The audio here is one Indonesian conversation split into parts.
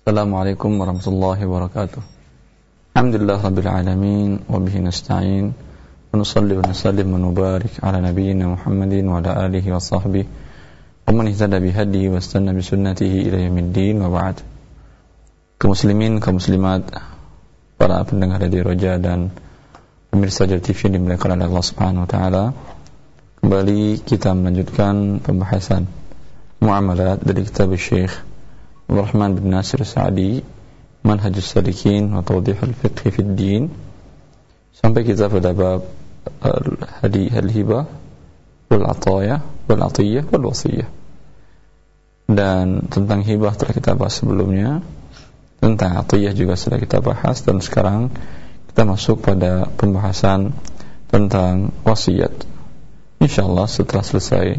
السلام عليكم ورحمة الله وبركاته الحمد لله رب العالمين وبه نستعين ونصلي ونسلم ونبارك على نبينا محمد وعلى آله وصحبه ومن اهتدى بهدي واستنى بسنته إلى يوم الدين وبعد كمسلمين كمسلمات para pendengar radio Roja dan pemirsa Jal TV yang dimuliakan oleh Allah Subhanahu wa taala. Kembali kita melanjutkan pembahasan muamalat dari kitab Syekh Rahman bin Nasir Sa'di Manhajus Salikin wa Tawdih al-Fiqh fi din. Sampai kita pada bab hadi al-hibah wal ataya wal atiyah wal wasiyah. Dan tentang hibah telah kita bahas sebelumnya tentang atiyah juga sudah kita bahas dan sekarang kita masuk pada pembahasan tentang wasiat insyaallah setelah selesai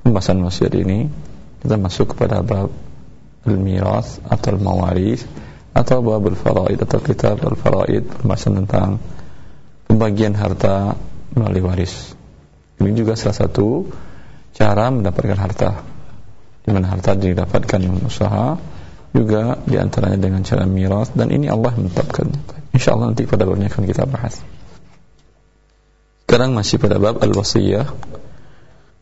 pembahasan wasiat ini kita masuk kepada bab al-miras atau al-mawaris atau bab al-faraid atau kitab al-faraid pembahasan tentang pembagian harta melalui waris. Ini juga salah satu cara mendapatkan harta. Di mana harta didapatkan dengan usaha juga di antaranya dengan cara miras dan ini Allah menetapkan. Insyaallah nanti pada babnya akan kita bahas. Sekarang masih pada bab al-wasiyah.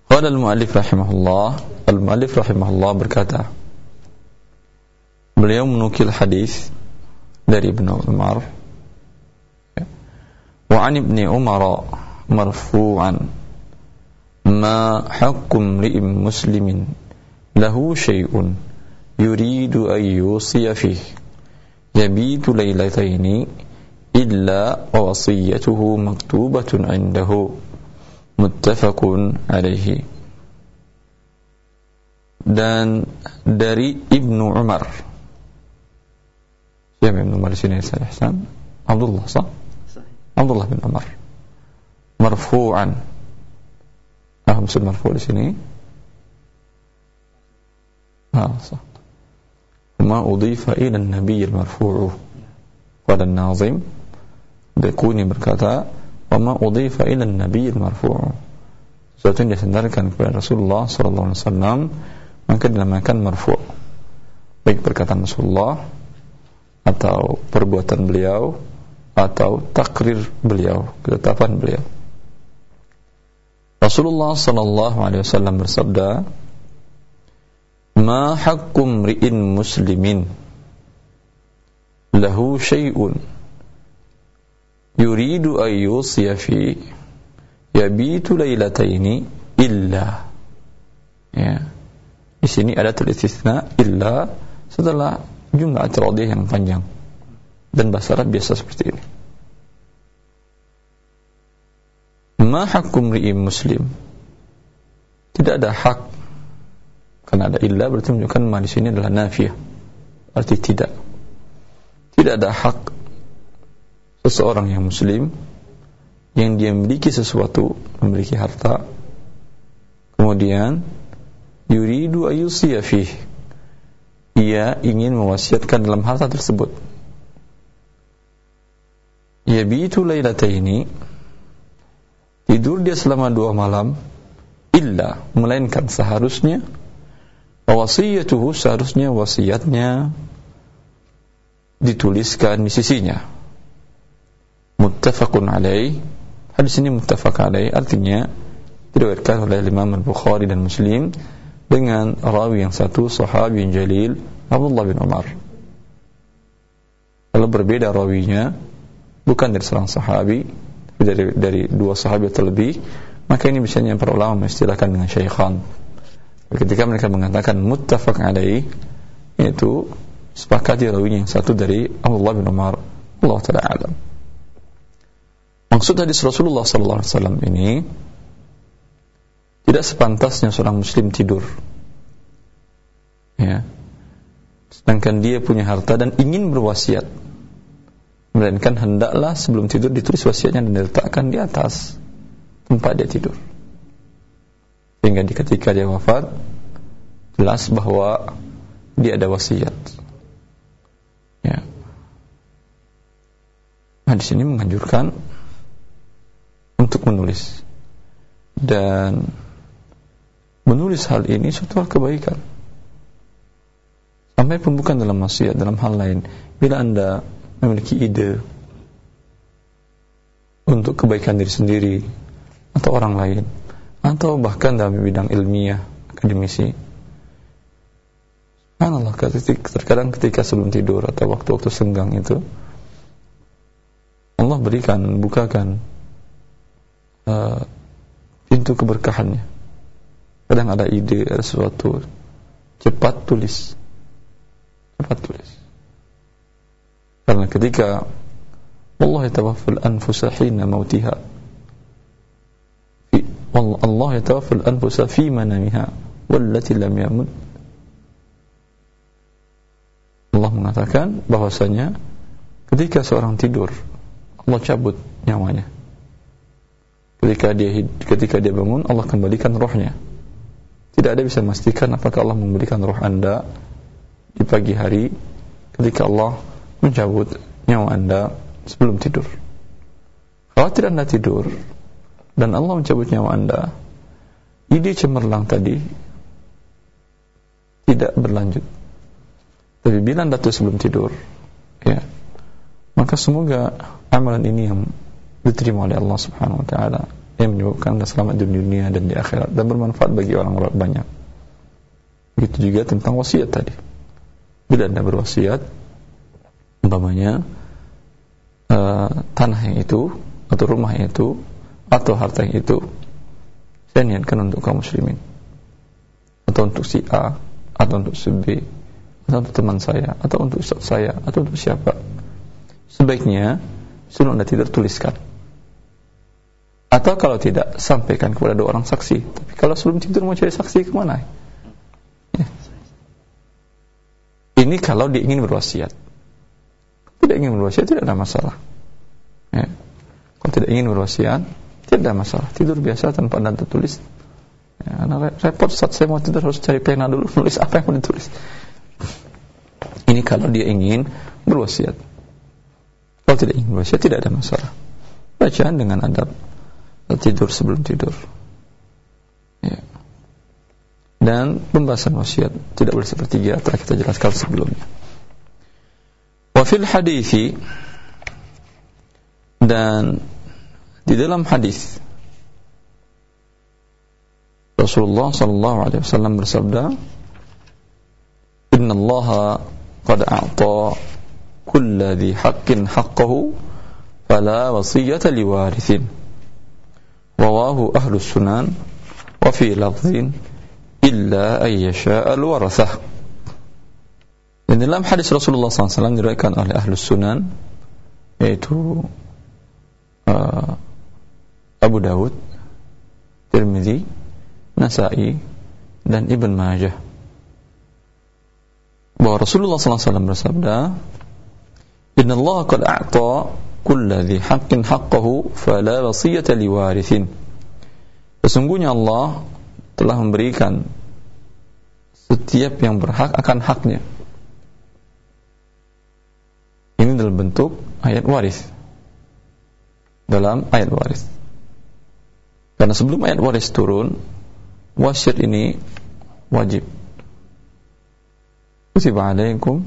Qala al-muallif rahimahullah, al-muallif rahimahullah berkata, beliau menukil hadis dari Ibnu Umar wa an Ibnu Umar marfu'an ma haqqum li'im muslimin lahu syai'un yuridu an yusiya fih yabitu laylataini illa wa wasiyatuhu maktubatun indahu muttafaqun alaihi dan dari Ibnu Umar Siapa Ibn Umar di sini Saya Ihsan? Abdullah sah? Abdullah bin Umar. Marfu'an. Ah, maksud marfu' di sini? Ah, sah. Ma udhifa ila an-nabiy al-marfu'u. Qala an-nazim Bikuni berkata, "Wa ma udhifa ila an-nabiy al-marfu'u." Sesuatu yang disandarkan kepada Rasulullah sallallahu alaihi wasallam maka dinamakan marfu'. Baik perkataan Rasulullah atau perbuatan beliau atau takrir beliau, ketetapan beliau. Rasulullah sallallahu alaihi wasallam bersabda, "Ma haqqum ri'in muslimin lahu syai'un yuridu an yusiya fi yabitu lailataini illa." Ya. Di sini ada tulis illa setelah jumlah atiradiyah yang panjang. Dan bahasa Arab biasa seperti ini. Ma hakum ri'im muslim. Tidak ada hak. Karena ada illa berarti menunjukkan ma di sini adalah nafiyah. Arti tidak. Tidak ada hak seseorang yang muslim yang dia memiliki sesuatu memiliki harta kemudian yuridu ayusiya fih ia ingin mewasiatkan dalam harta tersebut. Yabitu lailataini tidur dia selama dua malam illa melainkan seharusnya wasiyatuhu seharusnya wasiatnya dituliskan di sisinya. Muttafaqun alaih. Hadis ini muttafaq alaih artinya diriwayatkan oleh Imam Al-Bukhari dan Muslim dengan rawi yang satu sahabi jalil Abdullah bin Umar. Kalau berbeda rawinya bukan dari seorang sahabi dari dari dua sahabat atau lebih maka ini biasanya para ulama mengistilahkan dengan syaikhan. Ketika mereka mengatakan muttafaq alaih yaitu sepakati rawinya yang satu dari Abdullah bin Umar. Allah taala alam. Maksud hadis Rasulullah sallallahu alaihi wasallam ini tidak sepantasnya seorang muslim tidur. Ya. Sedangkan dia punya harta dan ingin berwasiat. Melainkan hendaklah sebelum tidur ditulis wasiatnya dan diletakkan di atas tempat dia tidur. Sehingga di ketika dia wafat jelas bahwa dia ada wasiat. Ya. Nah, di sini menganjurkan untuk menulis dan menulis hal ini suatu hal kebaikan. Sampai pun bukan dalam maksiat dalam hal lain. Bila anda memiliki ide untuk kebaikan diri sendiri atau orang lain atau bahkan dalam bidang ilmiah akademisi Allah terkadang ketika sebelum tidur atau waktu-waktu senggang itu Allah berikan bukakan uh, pintu keberkahannya kadang ada ide ada sesuatu. Cepat tulis. Cepat tulis. Karena ketika Allah yatawaffal anfusa hina mautiha. Allah yatawaffal anfusa fi manamiha wallati lam yamut. Allah mengatakan bahwasanya ketika seorang tidur Allah cabut nyawanya. Ketika dia ketika dia bangun Allah kembalikan rohnya tidak ada bisa memastikan apakah Allah memberikan roh anda di pagi hari ketika Allah mencabut nyawa anda sebelum tidur. Khawatir anda tidur dan Allah mencabut nyawa anda ide cemerlang tadi tidak berlanjut. Tapi bila anda tuh sebelum tidur ya maka semoga amalan ini yang diterima oleh Allah Subhanahu wa taala yang menyebabkan selamat di dunia dan di akhirat dan bermanfaat bagi orang banyak. Begitu juga tentang wasiat tadi. Bila Anda berwasiat, umpamanya uh, tanah yang itu atau rumah yang itu atau harta yang itu saya niatkan untuk kaum muslimin atau untuk si A atau untuk si B atau untuk teman saya atau untuk ustaz saya atau untuk siapa sebaiknya sebelum anda tidur tuliskan atau kalau tidak, sampaikan kepada dua orang saksi. Tapi kalau sebelum tidur mau cari saksi ke mana? Ya. Ini kalau dia ingin berwasiat. Tidak ingin berwasiat tidak ada masalah. Ya. Kalau tidak ingin berwasiat, tidak ada masalah. Tidur biasa tanpa anda tertulis. Ya, repot saat saya mau tidur harus cari pena dulu, nulis apa yang mau ditulis. Ini kalau dia ingin berwasiat. Kalau tidak ingin berwasiat tidak ada masalah. Bacaan dengan adab tidur sebelum tidur. Ya. Dan pembahasan wasiat tidak boleh sepertiga telah kita jelaskan sebelumnya. Wa fil hadithi dan di dalam hadis Rasulullah sallallahu alaihi wasallam bersabda Inna Allah qad a'ta kulla dhi haqqin haqqahu fala wasiyata liwarithin rawahu ahlus sunan wa fi lafzin illa ayyasha al-warathah dan dalam hadis Rasulullah SAW diriwayatkan oleh ahlus sunan yaitu uh, Abu Dawud Tirmidzi Nasai dan Ibn Majah. Bahwa Rasulullah SAW bersabda Inna Allah qad a'ta kulla dhi haqqin haqqahu fala wasiyata liwarithin Sesungguhnya Allah telah memberikan setiap yang berhak akan haknya. Ini dalam bentuk ayat waris. Dalam ayat waris. Karena sebelum ayat waris turun, wasiat ini wajib. Kutiba alaikum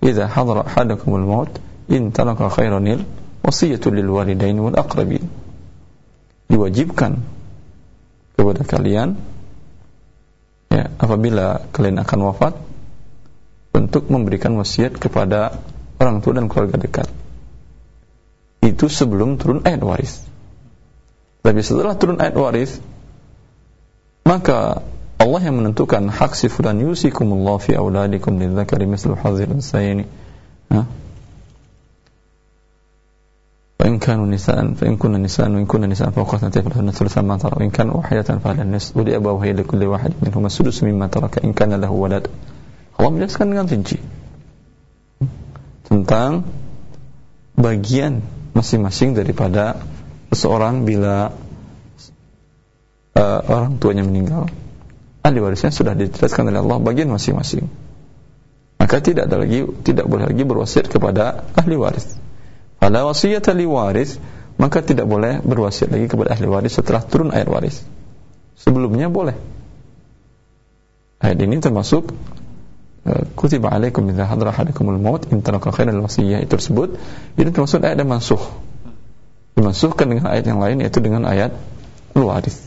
idza hadara ahadakumul maut in taraka khairanil wasiyatul lil walidain wal aqrabin. Diwajibkan kepada kalian ya apabila kalian akan wafat untuk memberikan wasiat kepada orang tua dan keluarga dekat. Itu sebelum turun ayat waris. Tapi setelah turun ayat waris maka Allah yang menentukan hak si fulan yusikumullah fi auladikum lidzakari mislu hadzil unsayni وإن كانوا نساء فإن كن نساء وإن كن نساء فوق اثنتين فلهن ثلث ما ترى وإن كانوا واحدة فعلى النصف ولأبويه لكل واحد منهما السدس مما ترك إن كان له ولد Allah menjelaskan dengan rinci tentang bagian masing-masing daripada seseorang bila uh, orang tuanya meninggal ahli warisnya sudah dijelaskan oleh Allah bagian masing-masing maka tidak ada lagi tidak boleh lagi berwasiat kepada ahli waris Fala wasiyata li waris, maka tidak boleh berwasiat lagi kepada ahli waris setelah turun ayat waris. Sebelumnya boleh. Ayat ini termasuk eh, kutiba alaikum idza hadara ahadakumul maut in taraka khairan wasiyah itu tersebut itu termasuk ayat yang mansuh dimansuhkan dengan ayat yang lain yaitu dengan ayat waris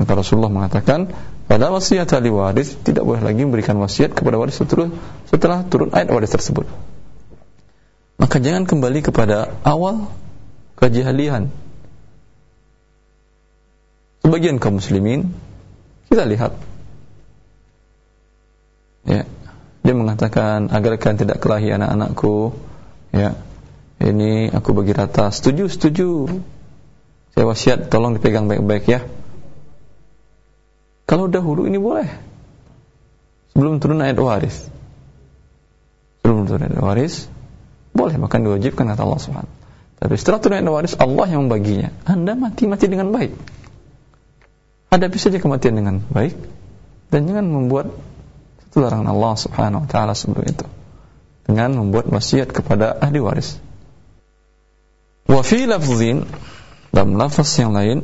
maka Rasulullah mengatakan pada wasiat ahli waris tidak boleh lagi memberikan wasiat kepada waris setelah, setelah turun ayat waris tersebut maka jangan kembali kepada awal kejahilian sebagian kaum muslimin kita lihat. Ya dia mengatakan agar kalian tidak kelahi anak-anakku ya ini aku bagi rata. Setuju setuju. Saya wasiat tolong dipegang baik-baik ya. Kalau dahulu ini boleh. Sebelum turun ayat waris. Sebelum turun ayat waris boleh maka diwajibkan kata Allah Subhanahu tapi setelah turun ayat waris Allah yang membaginya. Anda mati-mati dengan baik. Hadapi saja kematian dengan baik. Dan jangan membuat itu larangan Allah Subhanahu wa taala sebelum itu. Dengan membuat wasiat kepada ahli waris. Wa fi lafzin dalam lafaz yang lain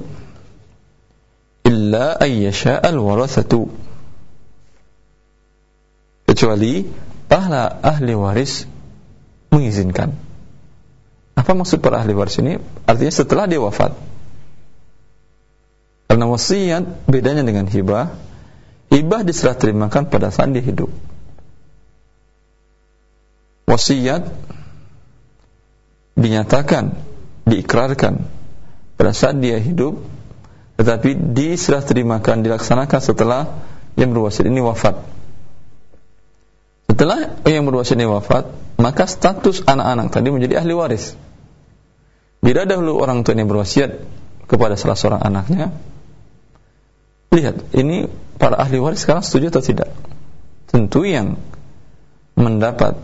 illa ayyasha al-warathatu. Kecuali ahla ahli waris mengizinkan. Apa maksud para ahli waris ini? Artinya setelah dia wafat. Karena wasiat bedanya dengan hibah Hibah diserah terimakan pada saat dia hidup. Wasiat dinyatakan, diikrarkan pada saat dia hidup, tetapi diserah terimakan, dilaksanakan setelah yang berwasiat ini wafat. Setelah yang berwasiat ini wafat, maka status anak-anak tadi menjadi ahli waris. Bila dahulu orang tua ini berwasiat kepada salah seorang anaknya, lihat ini para ahli waris sekarang setuju atau tidak? Tentu yang mendapat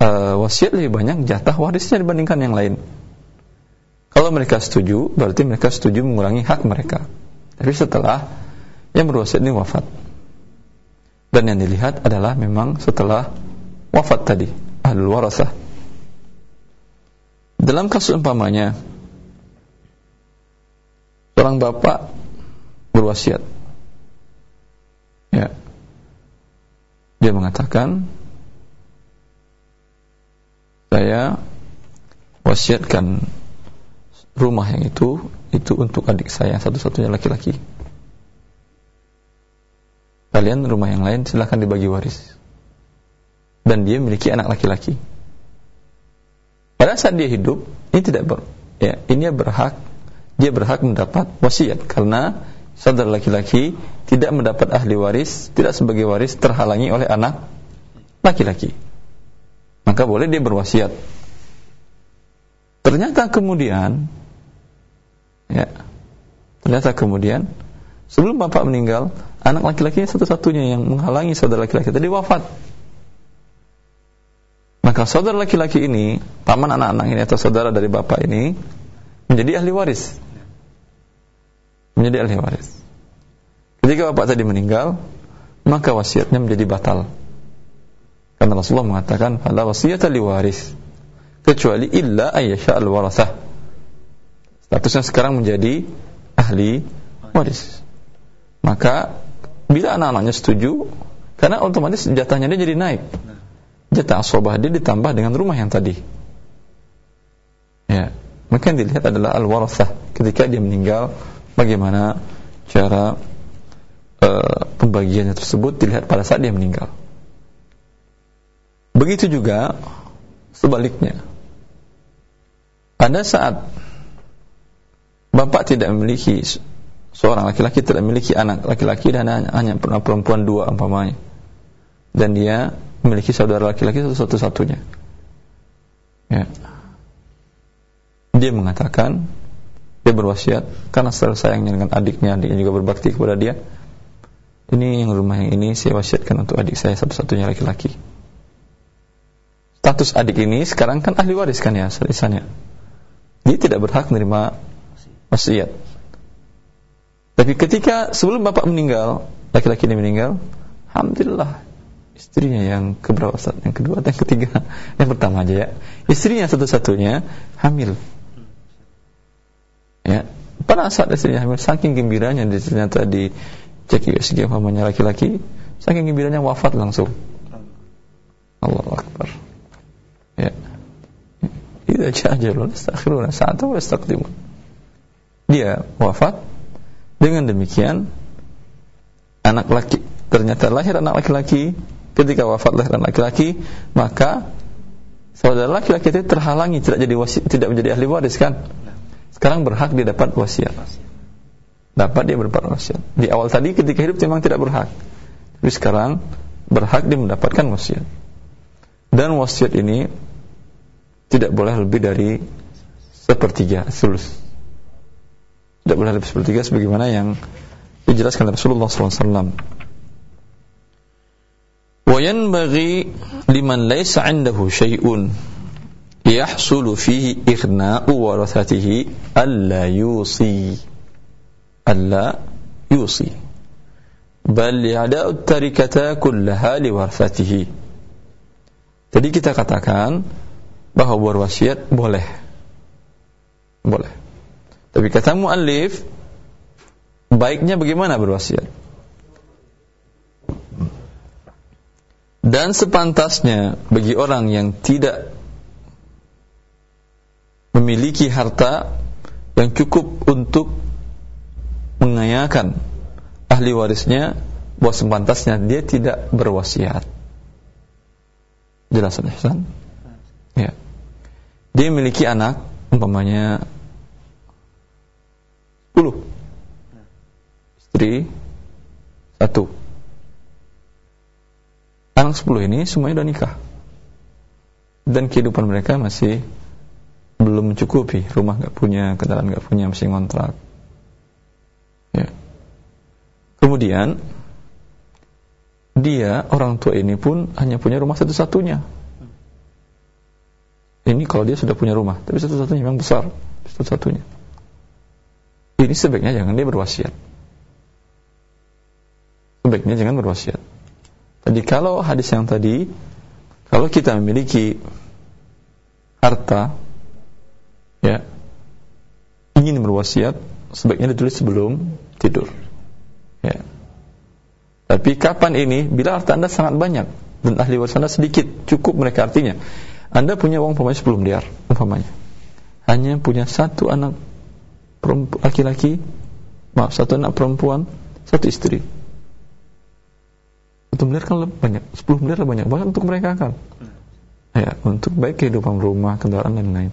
uh, wasiat lebih banyak jatah warisnya dibandingkan yang lain. Kalau mereka setuju, berarti mereka setuju mengurangi hak mereka. Tapi setelah yang berwasiat ini wafat. Dan yang dilihat adalah memang setelah wafat tadi, ahlul warasah. Dalam kasus umpamanya, seorang bapak berwasiat Ya. Dia mengatakan saya wasiatkan rumah yang itu itu untuk adik saya satu-satunya laki-laki. Kalian rumah yang lain silahkan dibagi waris. Dan dia memiliki anak laki-laki. Pada saat dia hidup, ini tidak ber, ya, ini berhak dia berhak mendapat wasiat karena saudara laki-laki tidak mendapat ahli waris, tidak sebagai waris terhalangi oleh anak laki-laki. Maka boleh dia berwasiat. Ternyata kemudian ya, ternyata kemudian sebelum bapak meninggal, anak laki-lakinya satu-satunya yang menghalangi saudara laki-laki tadi wafat. Maka saudara laki-laki ini, paman anak-anak ini atau saudara dari bapak ini menjadi ahli waris menjadi ahli waris. Ketika bapak tadi meninggal, maka wasiatnya menjadi batal. Karena Rasulullah mengatakan, "Fala wasiyata li waris kecuali illa ayyasha al-warasah." Statusnya sekarang menjadi ahli waris. Maka bila anak-anaknya setuju, karena otomatis jatahnya dia jadi naik. Jatah asobah dia ditambah dengan rumah yang tadi. Ya, maka yang dilihat adalah al-warasah ketika dia meninggal bagaimana cara uh, pembagiannya tersebut dilihat pada saat dia meninggal. Begitu juga sebaliknya. Pada saat bapak tidak memiliki seorang laki-laki tidak memiliki anak laki-laki dan hanya pernah perempuan dua umpamanya dan dia memiliki saudara laki-laki satu-satunya ya. dia mengatakan dia berwasiat karena sayangnya dengan adiknya, adiknya juga berbakti kepada dia. Ini yang rumah yang ini saya wasiatkan untuk adik saya satu-satunya laki-laki. Status adik ini sekarang kan ahli waris kan ya, serisannya. Dia tidak berhak menerima wasiat. Tapi ketika sebelum bapak meninggal, laki-laki ini meninggal, alhamdulillah istrinya yang keberapa Ustaz? Yang kedua atau yang ketiga? Yang pertama aja ya. Istrinya satu-satunya hamil. Ya. Pada saat istrinya hamil, saking gembiranya di ternyata di cek USG mamanya laki-laki, saking gembiranya wafat langsung. Allah Akbar. Ya. aja jaa loh. Astagfirullah. Satu wa astaqdimun. Dia wafat dengan demikian anak laki ternyata lahir anak laki-laki ketika wafat lahir anak laki-laki maka saudara laki-laki itu terhalangi tidak jadi wasi, tidak menjadi ahli waris kan? Sekarang berhak dia dapat wasiat. Dapat dia berbuat wasiat. Di awal tadi ketika hidup memang tidak berhak. Tapi sekarang berhak dia mendapatkan wasiat. Dan wasiat ini tidak boleh lebih dari sepertiga sulus. Tidak boleh lebih sepertiga sebagaimana yang dijelaskan Rasulullah SAW وينبغي لمن ليس عنده شيء يحصل فيه إغناء ورثته ألا يوصي ألا يوصي بل يعداء التركة كلها لورثته Jadi kita katakan bahwa berwasiat boleh. Boleh. Tapi kata muallif baiknya bagaimana berwasiat? Dan sepantasnya bagi orang yang tidak memiliki harta yang cukup untuk mengayakan ahli warisnya bahwa sepantasnya dia tidak berwasiat. Jelas Ihsan? Ya. Dia memiliki anak umpamanya 10 istri satu anak sepuluh ini semuanya sudah nikah. Dan kehidupan mereka masih belum mencukupi. Rumah nggak punya kendaraan nggak punya masih ngontrak. Ya. kemudian dia orang tua ini pun hanya punya rumah satu-satunya. Ini kalau dia sudah punya rumah tapi satu-satunya memang besar. Satu-satunya. Ini sebaiknya jangan dia berwasiat. Sebaiknya jangan berwasiat jadi kalau hadis yang tadi, kalau kita memiliki harta, ya, ingin berwasiat, sebaiknya ditulis sebelum tidur. Ya. Tapi kapan ini? Bila harta Anda sangat banyak dan ahli waris Anda sedikit, cukup mereka artinya. Anda punya uang umpamanya 10 miliar, umpamanya. Hanya punya satu anak laki-laki, maaf, satu anak perempuan, satu istri satu miliar kan lebih banyak, 10 miliar lebih banyak banget untuk mereka kan. Ya, untuk baik kehidupan rumah, kendaraan dan lain-lain.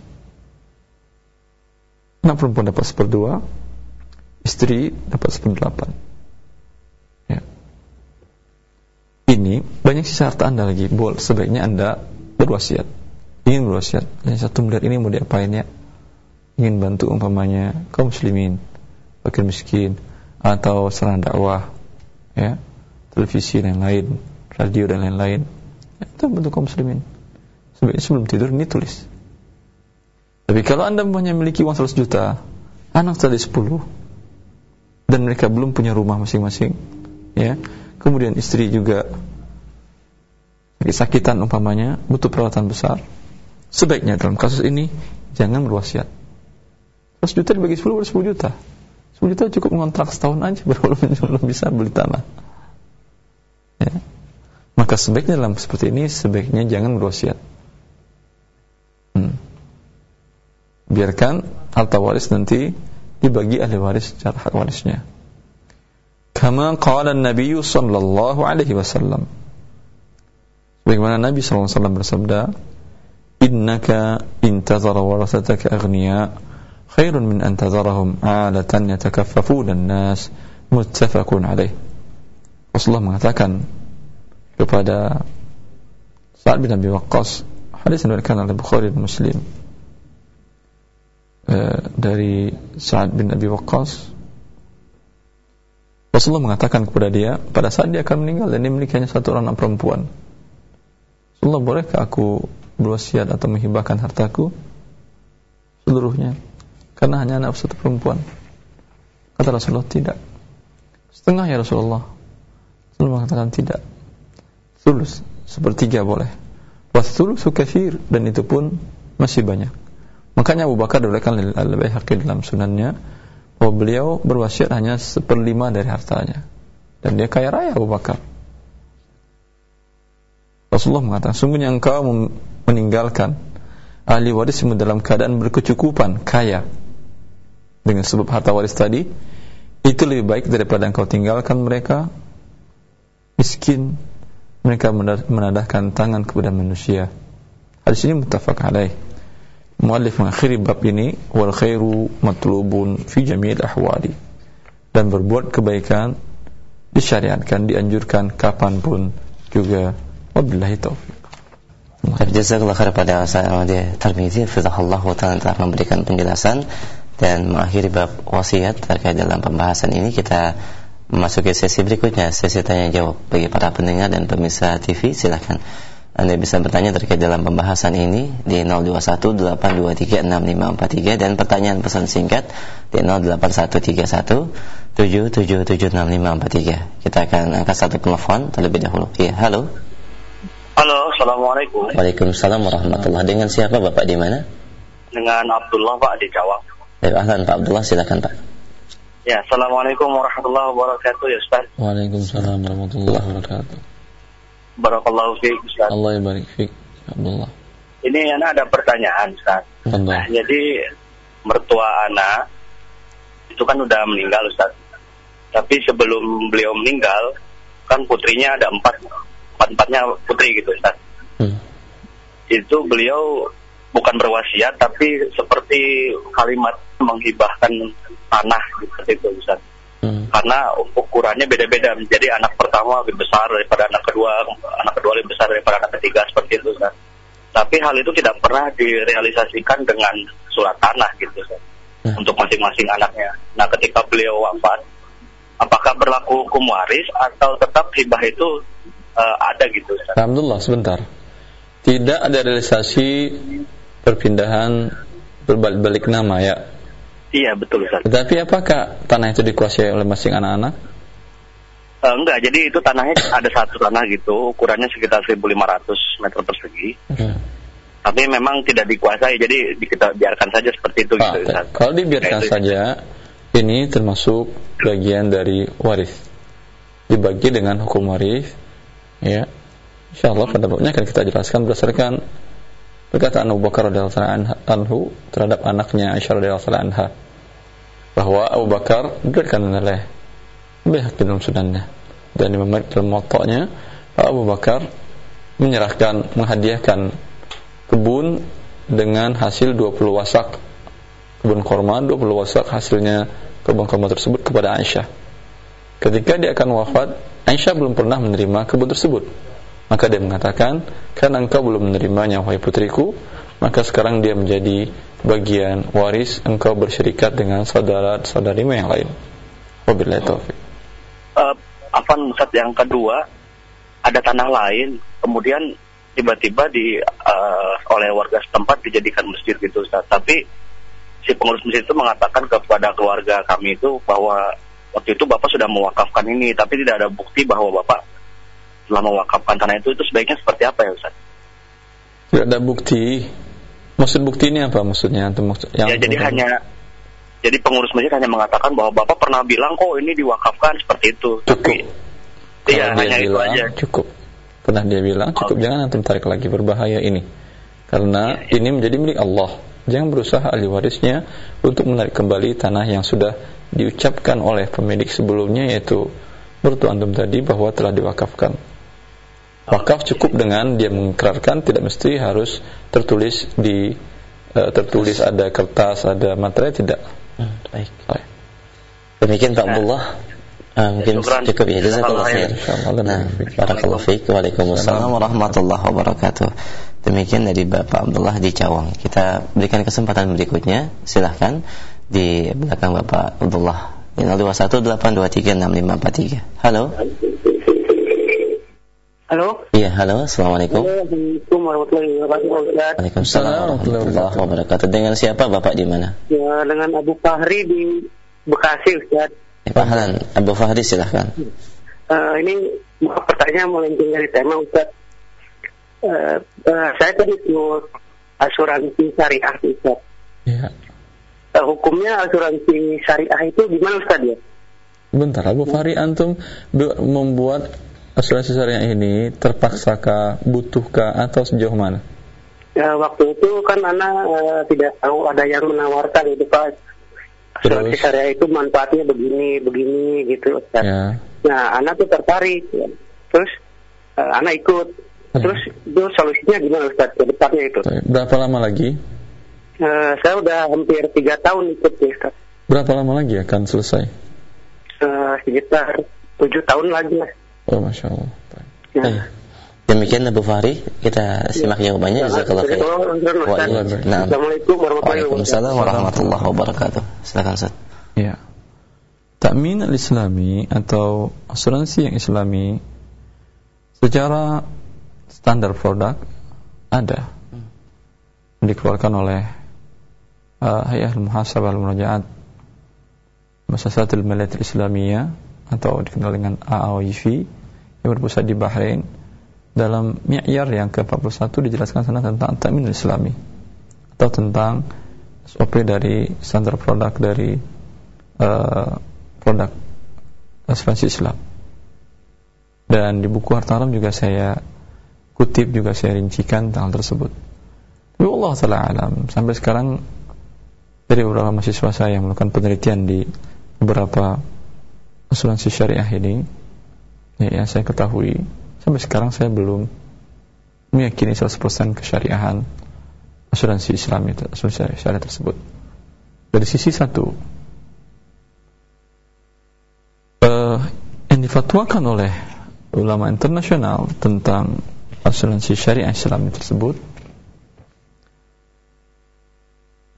Anak perempuan dapat seperdua, istri dapat seperdelapan. Ya. Ini banyak sisa harta anda lagi. Bol, sebaiknya anda berwasiat. Ingin berwasiat. Yang satu miliar ini mau diapain ya? Ingin bantu umpamanya kaum muslimin, fakir miskin, atau serang dakwah, ya televisi dan lain-lain, radio dan lain-lain. Itu bentuk kaum muslimin. Sebaiknya sebelum tidur ini tulis. Tapi kalau anda hanya memiliki uang 100 juta, anak tadi 10, dan mereka belum punya rumah masing-masing, ya, kemudian istri juga kesakitan umpamanya, butuh perawatan besar, sebaiknya dalam kasus ini jangan berwasiat. 100 juta dibagi 10 berapa 10 juta. 10 juta cukup mengontrak setahun aja baru belum bisa beli tanah ya. maka sebaiknya dalam seperti ini sebaiknya jangan berwasiat hmm. biarkan harta waris nanti dibagi ahli waris secara hak warisnya kama qala Nabi sallallahu alaihi wasallam bagaimana Nabi sallallahu alaihi wasallam bersabda innaka intazara warasataka aghniya khairun min an tazarahum alatan yatakaffafuna an-nas muttafaqun alaih Rasulullah mengatakan kepada Sa'ad bin Abi Waqqas hadis yang diriwayatkan oleh Bukhari dan Muslim eh, dari Sa'ad bin Abi Waqqas Rasulullah mengatakan kepada dia pada saat dia akan meninggal dan dia memiliki hanya satu anak perempuan Rasulullah bolehkah aku berwasiat atau menghibahkan hartaku? Seluruhnya karena hanya anak satu perempuan. Kata Rasulullah tidak. Setengah ya Rasulullah Rasul mengatakan tidak. Sulus sepertiga boleh. Wasulusu kafir dan itu pun masih banyak. Makanya Abu Bakar diriwayatkan Al-Baihaqi dalam sunannya bahwa beliau berwasiat hanya seperlima dari hartanya. Dan dia kaya raya Abu Bakar. Rasulullah mengatakan, sungguhnya engkau meninggalkan ahli waris dalam keadaan berkecukupan, kaya dengan sebab harta waris tadi, itu lebih baik daripada engkau tinggalkan mereka miskin, mereka menadahkan tangan kepada manusia. Hadis ini muttafaq alaih. Muallif mengakhiri bab ini wal khairu matlubun fi jami'il ahwali. Dan berbuat kebaikan disyariatkan dianjurkan kapan pun juga. Wabillahi taufiq. Jazakallah khair pada Ustaz Ahmad Tarmizi. Fizahullah wa ta'ala telah memberikan penjelasan dan mengakhiri bab wasiat terkait dalam pembahasan ini. Kita memasuki sesi berikutnya sesi tanya jawab bagi para pendengar dan pemirsa TV silahkan anda bisa bertanya terkait dalam pembahasan ini di 0218236543 dan pertanyaan pesan singkat di 08131777543. Kita akan angkat satu telepon terlebih dahulu. Iya, halo. Halo, Assalamualaikum. Waalaikumsalam warahmatullahi Dengan siapa Bapak di mana? Dengan Abdullah Pak di Jawa. Ahlan Pak Abdullah, silakan Pak. Ya, Assalamualaikum warahmatullahi wabarakatuh ya Ustaz. Waalaikumsalam warahmatullahi wabarakatuh. Barakallahu fiik Ustaz. Allah barik fiik. Abdullah. Ini anak ada pertanyaan Ustaz. Nah, jadi mertua anak itu kan udah meninggal Ustaz. Tapi sebelum beliau meninggal kan putrinya ada empat empat empatnya putri gitu Ustaz. Hmm. Itu beliau bukan berwasiat tapi seperti kalimat menghibahkan tanah gitu itu Ustaz. Hmm. karena ukurannya beda-beda. Jadi anak pertama lebih besar daripada anak kedua, anak kedua lebih besar daripada anak ketiga seperti itu, Ustaz. Tapi hal itu tidak pernah direalisasikan dengan surat tanah gitu, Ustaz. Hmm. Untuk masing-masing anaknya. Nah, ketika beliau wafat, apakah berlaku hukum waris atau tetap hibah itu uh, ada gitu, Ustaz? Alhamdulillah sebentar. Tidak ada realisasi perpindahan berbalik nama ya. Iya, betul, Ustaz. Tetapi apakah tanah itu dikuasai oleh masing anak-anak? Eh, enggak, jadi itu tanahnya ada satu tanah gitu, ukurannya sekitar 1.500 meter persegi. Hmm. Tapi memang tidak dikuasai, jadi di- kita biarkan saja seperti itu Ah, gitu. Ustaz. kalau dibiarkan itu. saja, ini termasuk bagian dari waris. Dibagi dengan hukum waris, ya. Insyaallah pada babnya akan kita jelaskan berdasarkan perkataan Abu Bakar radhiyallahu anhu terhadap anaknya Aisyah radhiyallahu anha bahwa Abu Bakar diberikan oleh Bihaq dalam sunannya. Dan Imam Malik dalam Abu Bakar menyerahkan menghadiahkan kebun dengan hasil 20 wasak. Kebun korma 20 wasak hasilnya kebun korma tersebut kepada Aisyah. Ketika dia akan wafat Aisyah belum pernah menerima kebun tersebut. Maka dia mengatakan karena engkau belum menerimanya wahai putriku maka sekarang dia menjadi bagian waris engkau bersyirikat dengan saudara-saudarimu yang lain wabillahi taufiq Eh, Afan Ustaz yang kedua ada tanah lain, kemudian tiba-tiba di eh, oleh warga setempat dijadikan masjid gitu Ustaz. Tapi si pengurus masjid itu mengatakan kepada keluarga kami itu bahwa waktu itu Bapak sudah mewakafkan ini, tapi tidak ada bukti bahwa Bapak telah mewakafkan tanah itu. Itu sebaiknya seperti apa ya Ustaz? tidak ada bukti maksud bukti ini apa maksudnya? Maksud- yang ya jadi hanya jadi pengurus masjid hanya mengatakan bahwa Bapak pernah bilang kok ini diwakafkan seperti itu. cukup. Tapi iya hanya itu bilang aja. cukup. Pernah dia bilang cukup. Jangan antum tarik lagi berbahaya ini. Karena Iya, ini menjadi milik Allah. Jangan berusaha ahli warisnya untuk menarik kembali tanah yang sudah diucapkan oleh pemilik sebelumnya yaitu mertua antum tadi bahwa telah diwakafkan wakaf cukup dengan dia mengikrarkan tidak mesti harus tertulis di eh, tertulis ada kertas ada materai tidak Hmm, baik. Baik. Demikian Pak Abdullah. Ah, mungkin syukran. cukup ya. Jazakallah khair. Insyaallah. Nah, barakallahu fiik. Waalaikumsalam warahmatullahi wabarakatuh. Demikian dari Bapak Abdullah di Cawang. Kita berikan kesempatan berikutnya. Silahkan di belakang Bapak Abdullah. Di 0218236543. Halo. Halo. Iya, halo. Assalamualaikum. Assalamualaikum warahmatullahi wabarakatuh. Waalaikumsalam warahmatullahi wabarakatuh. Dengan siapa Bapak di mana? Ya, dengan Abu Fahri di Bekasi, Ustaz. Eh, Pak Halan, Abu Fahri silahkan. Eh, ini maaf, pertanyaan melenceng dari tema, Ustaz. Eh, eh, saya tadi ikut asuransi syariah, Ustaz. ya Eh, hukumnya asuransi syariah itu gimana, Ustaz ya? Bentar, Abu Fahri antum membuat asuransi syariah ini terpaksakah, butuhkah atau sejauh mana? Ya, waktu itu kan anak eh, tidak tahu ada yang menawarkan itu Pak. Asuransi Terus? syariah itu manfaatnya begini, begini gitu Ustaz. Ya. Nah, anak tuh tertarik. ya. Terus eh, anak ikut. Hmm. Terus itu solusinya gimana Ustaz ke depannya itu? Berapa lama lagi? Eh, saya udah hampir tiga tahun ikut nih Ustaz. Berapa lama lagi akan selesai? Eh, sekitar tujuh tahun lagi lah. Oh, masya Allah. Ya. Baik. Demikian Abu Fahri, kita simak jawabannya. Jazakallah khair. Jazakallah khairan, Ustaz. Wa- Nah. Assalamualaikum warahmatullahi wabarakatuh. Waalaikumsalam warahmatullahi wabarakatuh. Silakan Ustaz. Ya. Takmin al-Islami atau asuransi yang Islami secara standar produk ada dikeluarkan oleh uh, Hayat Muhasabah al-Murajaat Masasatul Maliyat Islamiyah atau dikenal dengan AAWIV yang berpusat di Bahrain dalam mi'yar yang ke-41 dijelaskan sana tentang takmin al-Islami atau tentang SOP dari standar produk dari uh, produk asuransi Islam. Dan di buku Harta juga saya kutip juga saya rincikan tentang tersebut. Tapi Allah taala alam sampai sekarang dari beberapa mahasiswa saya yang melakukan penelitian di beberapa asuransi syariah ini ya, yang saya ketahui sampai sekarang saya belum meyakini 100% kesyariahan asuransi Islam itu asuransi syariah tersebut. Dari sisi satu eh, yang difatwakan oleh ulama internasional tentang asuransi syariah Islam tersebut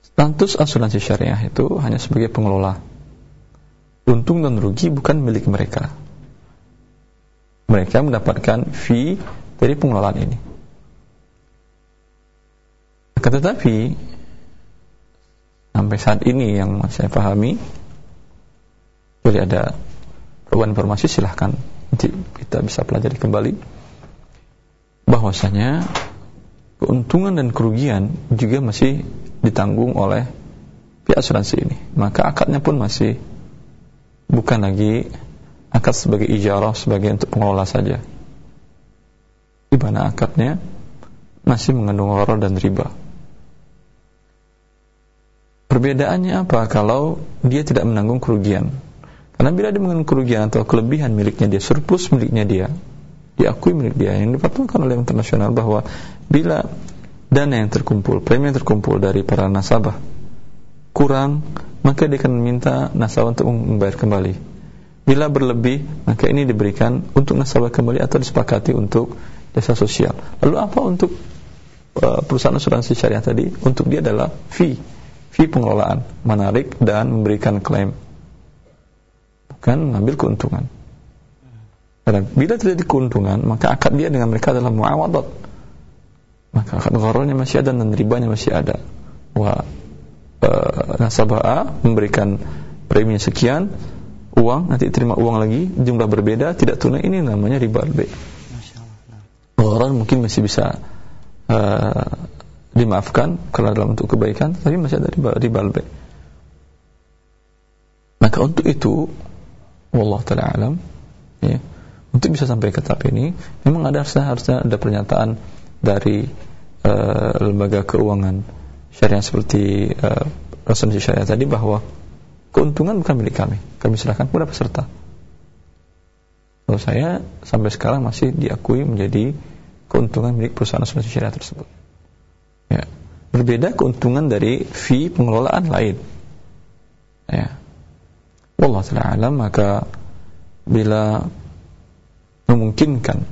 status asuransi syariah itu hanya sebagai pengelola untung dan rugi bukan milik mereka. Mereka mendapatkan fee dari pengelolaan ini. Tetapi sampai saat ini yang saya pahami boleh ada perubahan informasi silahkan nanti kita bisa pelajari kembali. Bahwasanya keuntungan dan kerugian juga masih ditanggung oleh pihak asuransi ini. Maka akadnya pun masih bukan lagi akad sebagai ijarah sebagai untuk pengelola saja di mana akadnya masih mengandung gharar dan riba Perbedaannya apa kalau dia tidak menanggung kerugian? Karena bila dia menanggung kerugian atau kelebihan miliknya dia, surplus miliknya dia, diakui milik dia. Yang dipatuhkan oleh internasional bahwa bila dana yang terkumpul, premi yang terkumpul dari para nasabah kurang, maka dia akan meminta nasabah untuk membayar kembali. Bila berlebih, maka ini diberikan untuk nasabah kembali atau disepakati untuk jasa sosial. Lalu apa untuk uh, perusahaan asuransi syariah tadi? Untuk dia adalah fee fee pengelolaan, menarik dan memberikan klaim. Bukan mengambil keuntungan. Karena bila terjadi keuntungan, maka akad dia dengan mereka adalah muawadat. Maka akad gharornya masih ada dan ribanya masih ada. Wah, e, nasabah A memberikan premi sekian, uang nanti terima uang lagi, jumlah berbeda, tidak tunai. Ini namanya riba B. Gharar mungkin masih bisa uh, dimaafkan kalau dalam untuk kebaikan tapi masih ada riba, riba al maka untuk itu wallah taala alam ya untuk bisa sampai ke tahap ini memang ada harusnya, harusnya ada pernyataan dari uh, lembaga keuangan syariah seperti uh, asuransi syariah tadi bahwa keuntungan bukan milik kami. Kami serahkan kepada peserta. Kalau saya sampai sekarang masih diakui menjadi keuntungan milik perusahaan asuransi syariah tersebut. Ya. Berbeda keuntungan dari fee pengelolaan lain. Ya. Wallah taala alam maka bila memungkinkan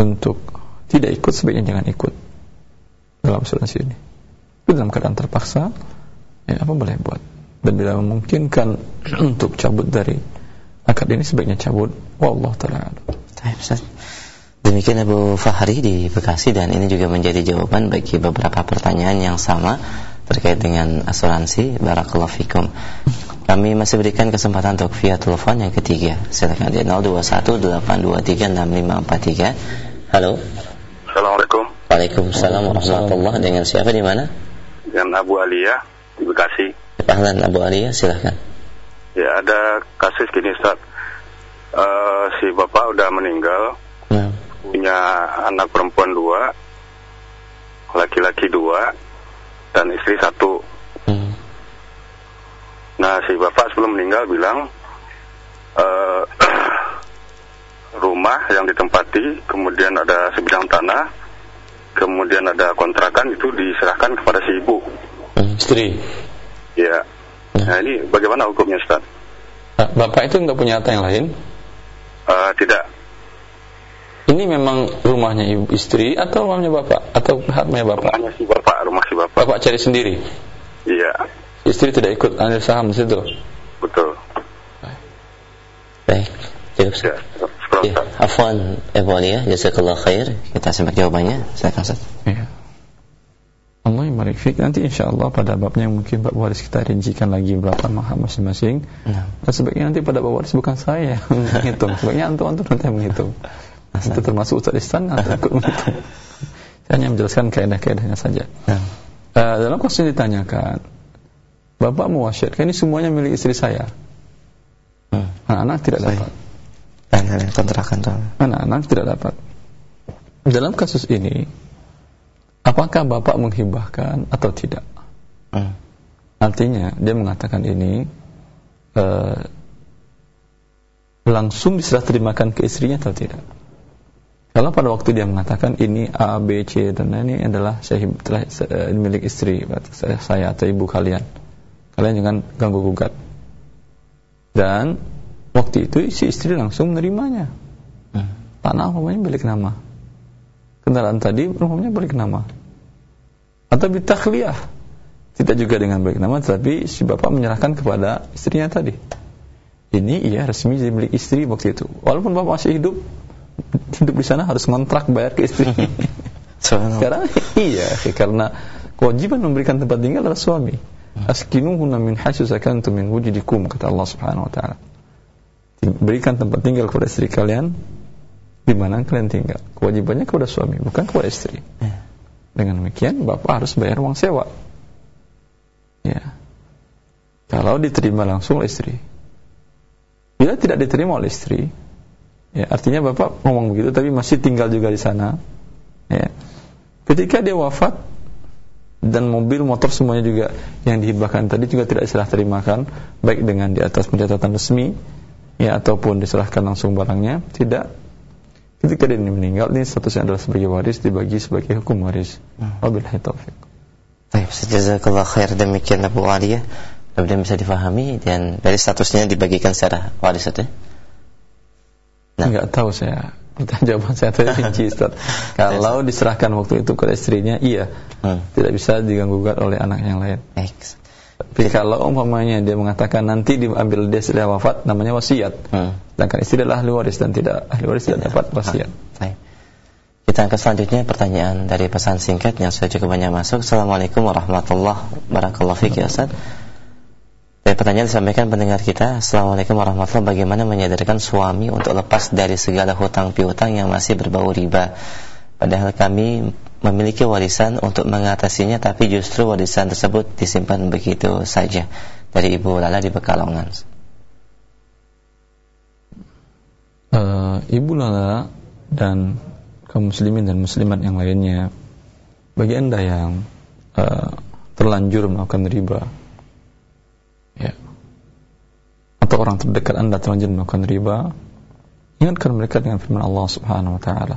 untuk tidak ikut sebaiknya jangan ikut dalam asuransi ini tapi dalam keadaan terpaksa ya apa boleh buat dan bila memungkinkan untuk cabut dari akad ini sebaiknya cabut wallah taala. Demikian Abu Fahri di Bekasi dan ini juga menjadi jawaban bagi beberapa pertanyaan yang sama terkait dengan asuransi. Barakallahu fikum. Kami masih berikan kesempatan untuk via telepon yang ketiga. Silakan di 0218236543. Halo. Assalamualaikum. Waalaikumsalam warahmatullahi Dengan siapa di mana? Dengan Abu Aliyah di Bekasi. Ahlan Abu Aliyah, silakan. Ya ada kasus gini Ustaz. Eh, si bapak udah meninggal, Nah, punya anak perempuan dua. laki-laki dua dan istri satu. Hmm. Nah, si bapak sebelum meninggal bilang eh, rumah yang ditempati, kemudian ada sebidang tanah, kemudian ada kontrakan itu diserahkan kepada si ibu. Hmm, Istri. Ya. Ya. Nah, ini bagaimana hukumnya, Ustaz? Nah, Bapak itu nggak punya harta yang lain? Eh, tidak. Ini memang rumahnya ibu istri atau rumahnya bapak atau haknya bapak? Rumahnya si bapak, rumah si bapak. Bapak cari sendiri. Iya, Istri tidak ikut ambil saham di situ. betul. Baik. Ya, sekarang Ya, Afwan Ibu Alia, jazakallah khair. Kita simak jawabannya. Silakan Ustaz. Iya. Allah yang barik fik. Nanti insya Allah pada babnya mungkin Pak Waris kita rincikan lagi berapa mahal masing-masing. Nah. Dan sebaiknya nanti pada Pak Waris bukan saya yang menghitung. Sebaiknya antum-antum nanti yang menghitung. Itu termasuk Ustaz Istan ikut menghitung. Saya hanya menjelaskan kaedah-kaedahnya saja. Nah. Eh, dalam kasus ditanyakan, Bapak mewasiatkan ini semuanya milik istri saya. Hmm. Anak-anak tidak Baik. dapat. Yang kontrakan. Anak-anak tidak dapat. Dalam kasus ini, apakah Bapak menghibahkan atau tidak? Hmm. Artinya dia mengatakan ini eh, langsung diserah terimakan ke istrinya atau tidak? Kalau pada waktu dia mengatakan ini A, B, C dan ini adalah saya telah eh, milik istri saya, saya atau ibu kalian, kalian jangan ganggu gugat. Dan waktu itu si istri langsung menerimanya. Hmm. Tanah umpamanya milik nama. Kendaraan tadi umpamanya milik nama. Atau bitakhliyah. Tidak juga dengan baik nama tetapi si bapak menyerahkan kepada istrinya tadi. Ini ia resmi jadi milik istri waktu itu. Walaupun bapak masih hidup hidup di sana harus kontrak bayar ke istri. Sekarang iya, karena kewajiban memberikan tempat tinggal adalah suami. Askinuhunna min haitsu sakantum min wujudikum kata Allah Subhanahu wa taala. Berikan tempat tinggal kepada istri kalian di mana kalian tinggal. Kewajibannya kepada suami, bukan kepada istri. Ya. Dengan demikian bapak harus bayar uang sewa. Ya. Kalau diterima langsung oleh istri. Bila tidak diterima oleh istri, ya artinya bapak ngomong begitu tapi masih tinggal juga di sana. Ya. Ketika dia wafat dan mobil motor semuanya juga yang dihibahkan tadi juga tidak diserah terimakan baik dengan di atas pencatatan resmi ya ataupun diserahkan langsung barangnya tidak ketika dia meninggal ini statusnya adalah sebagai waris dibagi sebagai hukum waris Hmm. wabillahi taufik Baik, jazakallah khair demikian Abu Aliyah. Mudah-mudahan bisa difahami dan dari statusnya dibagikan secara waris itu. Nah. Enggak tahu saya pertanyaan jawaban saya tadi rinci Ustaz. Kalau diserahkan waktu itu ke istrinya, iya. Hmm. Tidak bisa diganggu gugat oleh anak yang lain. Baik. Tapi kalau umpamanya dia mengatakan nanti diambil dia setelah wafat, namanya wasiat. Hmm. Sedangkan istri adalah ahli waris dan tidak ahli waris tidak dapat wasiat. Baik. Kita angkat selanjutnya pertanyaan dari pesan singkat yang sudah cukup banyak masuk. Assalamualaikum warahmatullahi wabarakatuh. Fik ya Ustaz. Dari pertanyaan disampaikan pendengar kita, Assalamualaikum warahmatullahi Bagaimana menyadarkan suami untuk lepas dari segala hutang piutang yang masih berbau riba Padahal kami memiliki warisan untuk mengatasinya Tapi justru warisan tersebut disimpan begitu saja Dari Ibu Lala di Pekalongan Eh, Ibu Lala dan kaum muslimin dan muslimat yang lainnya, bagi anda yang eh, terlanjur melakukan riba, ya, atau orang terdekat anda terlanjur melakukan riba, ingatkan mereka dengan firman Allah Subhanahu Wa Taala.